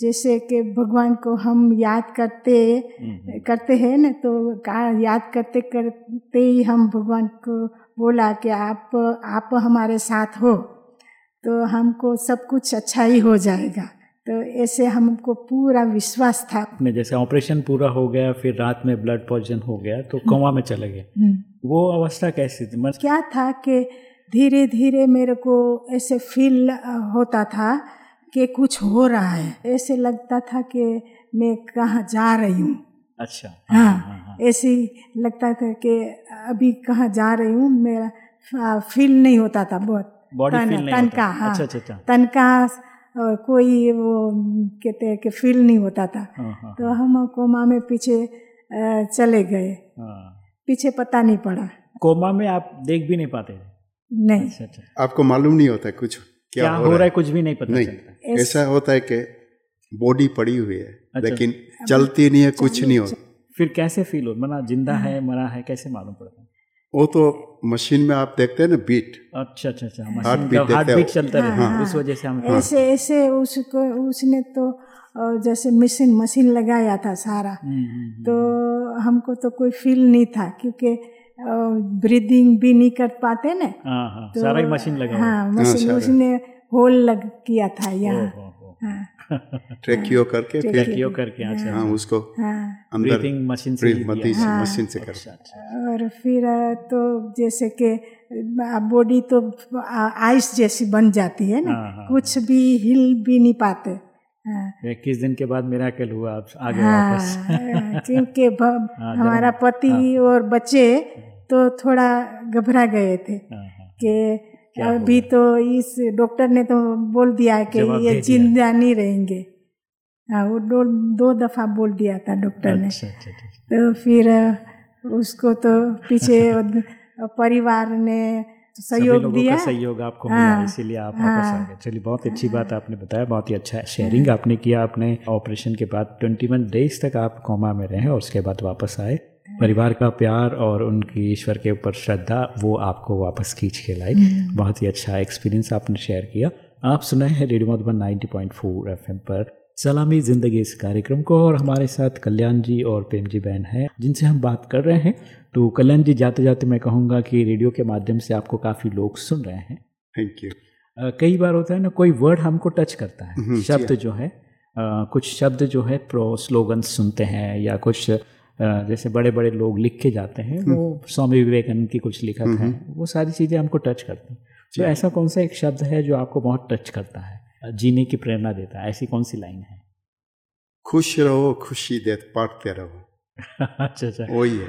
जैसे कि भगवान को हम याद करते हम्म, करते हैं ना तो का- याद करते करते ही हम भगवान को बोला कि आप आप हमारे साथ हो तो हमको सब कुछ अच्छा ही हो जाएगा। तो ऐसे हमको पूरा विश्वास था। आपने जैसे ऑपरेशन पूरा हो गया फिर रात में ब्लड पॉइजन हो गया तो कोमा में चले गए। हम्म। वो अवस्था कैसी थी? मतलब क्या था कि धीरे धीरे मेरे को ऐसे फील होता था कि कुछ हो रहा है। ऐसे लगता था कि मैं कहाँ जा रही हूँ। अच्छा। हाँ ऐसे ही लगता था कि अभी कहाँ जा रही हूँ मेरा फील नहीं होता था बहुत। बॉडी तन- फील नहीं तन होता हाँ। अच्छा अच्छा अच्छा। तन अ, कोई वो कहते हैं कि फील नहीं होता था। हाँ हाँ तो हम कोमा में पीछे चले गए। हाँ। पीछे पता नहीं पड़ा। कोमा में आप देख भी नहीं पाते? नहीं। अच्छा अच्छा। आपको मालूम नहीं होता कुछ क्या, क्या, हो रहा है? कुछ भी नहीं पता नहीं। चलता। ऐसा होता है कि बॉडी पड़ी हुई है अच्छा। लेकिन चलती नहीं है कुछ नहीं होता। फिर कैसे फील हो? मना ज़िंदा हाँ। है। मरा है कैसे मालूम पड़ता है? वो तो मशीन में आप देखते हैं ना बीट अच्छा अच्छा अच्छा मशीन beat हार्ट बीट चलता हाँ, है हाँ। उस वजह से हम ऐसे ऐसे उसको उसने तो जैसे मशीन मशीन लगाया था सारा हम्म, हम्म, हम्म। तो हमको तो कोई फील नहीं था क्योंकि ब्रीदिंग भी नहीं कर पाते ना हाँ हाँ तो सारा ही मशीन लगा हाँ मशीन। उसने होल लग किया था यहाँ। हाँ ट्रैकियो करके फिर ट्रैकियो करके अच्छा हाँ। उसको हाँ। अंदर ब्रीथिंग मशीन से ही। मशीन हाँ। से कर। अच्छा अच्छा। और फिर तो जैसे कि बॉडी तो आइस जैसी बन जाती है ना हाँ, हाँ, कुछ भी हिल भी नहीं पाते। हाँ। इक्कीस दिन के बाद मेरा कल हुआ? आप आगे हाँ वापस। क्योंकि हाँ, हमारा पति और बच्चे तो थोड़ा घबरा गए थे हाँ, हाँ। कि अभी तो इस डॉक्टर ने तो बोल दिया है कि ये ज़िंदा नहीं रहेंगे। हाँ वो दो दो दफ़ा बोल दिया था डॉक्टर ने। अच्छा अच्छा अच्छा। तो फिर उसको तो पीछे परिवार ने सहयोग दिया। सहयोग आपको हाँ, मिला इसीलिए आप वापस आ हाँ। गए। चलिए बहुत अच्छी बात आपने बताया बहुत ही अच्छा शेयरिंग आपने किया। आपने ऑपरेशन के बाद 21 डेज़ तक आप कोमा में रहे और उसके बाद वापस आए। परिवार का प्यार और उनकी ईश्वर के ऊपर श्रद्धा वो आपको वापस खींच के लाई बहुत ही अच्छा एक्सपीरियंस आपने शेयर किया। आप सुनाए हैं रेडियो मधुबन 90.4 एफएम पर। सलामी ज़िंदगी इस कार्यक्रम को और हमारे साथ कल्याण जी और प्रेम जी बहन हैं जिनसे हम बात कर रहे हैं। तो कल्याण जी जाते जाते मैं कहूँगा कि रेडियो के माध्यम से आपको काफ़ी लोग सुन रहे हैं। थैंक यू कई बार होता है ना कोई वर्ड हमको टच करता है। हम्म, शब्द हाँ। जो है अ, कुछ शब्द जो है प्रो स्लोगन सुनते हैं या कुछ जैसे बड़े बड़े लोग लिख के जाते हैं वो हम्म। स्वामी विवेकानंद की कुछ लिखत है वो सारी चीज़ें हमको टच करती हैं। तो ऐसा कौन सा एक शब्द है जो आपको बहुत टच करता है जीने की प्रेरणा देता है? ऐसी कौन सी लाइन है? खुश रहो खुशी दे बांटते रहो। अच्छा अच्छा। वही है।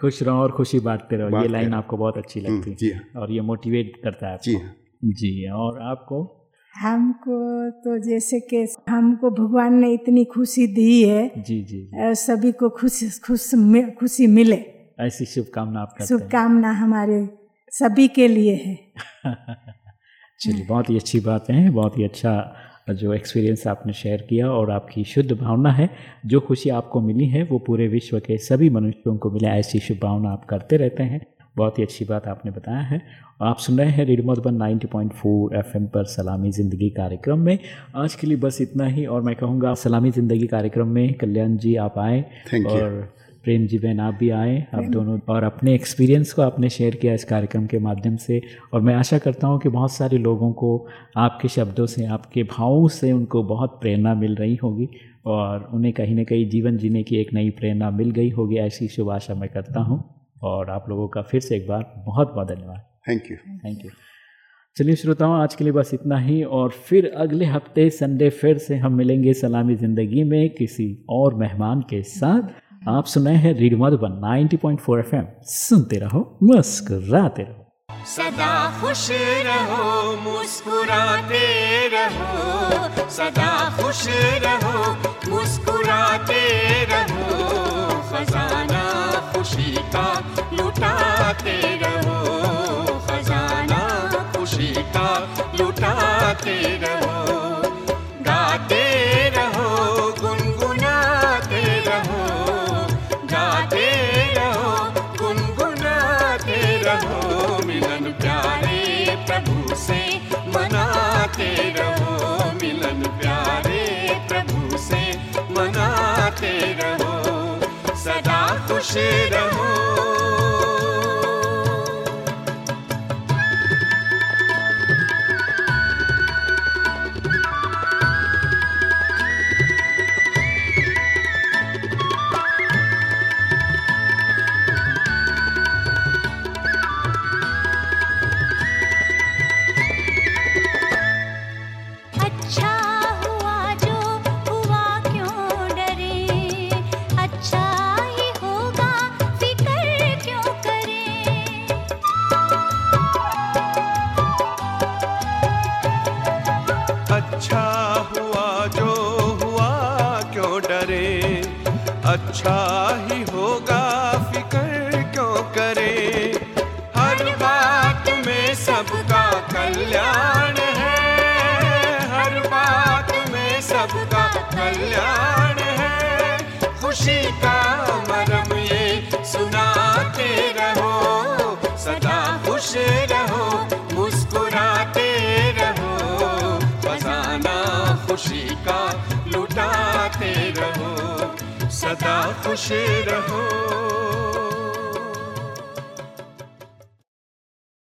खुश रहो और खुशी बांटते रहो ये लाइन आपको बहुत अच्छी हम्म, लगती है हाँ। और ये मोटिवेट करता है जी आपको। हाँ। जी और आपको हमको तो जैसे कि हमको भगवान ने इतनी खुशी दी है जी जी जी। सभी को खुशी खुश खुशी मिले। ऐसी शुभकामना आप करते हैं। शुभकामना हमारे सभी के लिए है। चलिए बहुत ही अच्छी बात है बहुत ही अच्छा जो एक्सपीरियंस आपने शेयर किया और आपकी शुद्ध भावना है जो खुशी आपको मिली है वो पूरे विश्व के सभी मनुष्यों को मिले ऐसी शुभ भावना आप करते रहते हैं। बहुत ही अच्छी बात आपने बताया है आप सुन रहे हैं रेडियो मधुबन 90.4 एफएम पर सलामी ज़िंदगी कार्यक्रम में। आज के लिए बस इतना ही और मैं कहूँगा सलामी ज़िंदगी कार्यक्रम में कल्याण जी आप आए और प्रेम जी बहन आप भी आए। आप दोनों और अपने एक्सपीरियंस को आपने शेयर किया इस कार्यक्रम के माध्यम से। और मैं आशा करता हूँ कि बहुत सारे लोगों को आपके शब्दों से आपके भावों से उनको बहुत प्रेरणा मिल रही होगी और उन्हें कहीं ना कहीं जीवन जीने की एक नई प्रेरणा मिल गई होगी ऐसी शुभ आशा मैं करता हूँ। और आप लोगों का फिर से एक बार बहुत बहुत धन्यवाद। थैंक यू थैंक यू चलिए श्रोताओं आज के लिए बस इतना ही और फिर अगले हफ़्ते संडे फिर से हम मिलेंगे सलामी ज़िंदगी में किसी और मेहमान के साथ। आप सुनाए हैं रेडियो मधुबन 90.4 एफएम। सुनते रहो मुस्कुराते रहो। सदा खुश रहो मुस्कुराते रहो। सदा खुश रहो मुस्कुराते रहो। खजाना खुशी का लुटाते रहो लुटाते रहो, गाते रहो, गुनगुनाते रहो, गाते रहो, गुनगुनाते रहो, मिलन प्यारे प्रभु से मनाते रहो, मिलन प्यारे प्रभु से मनाते रहो, सदा खुश रहो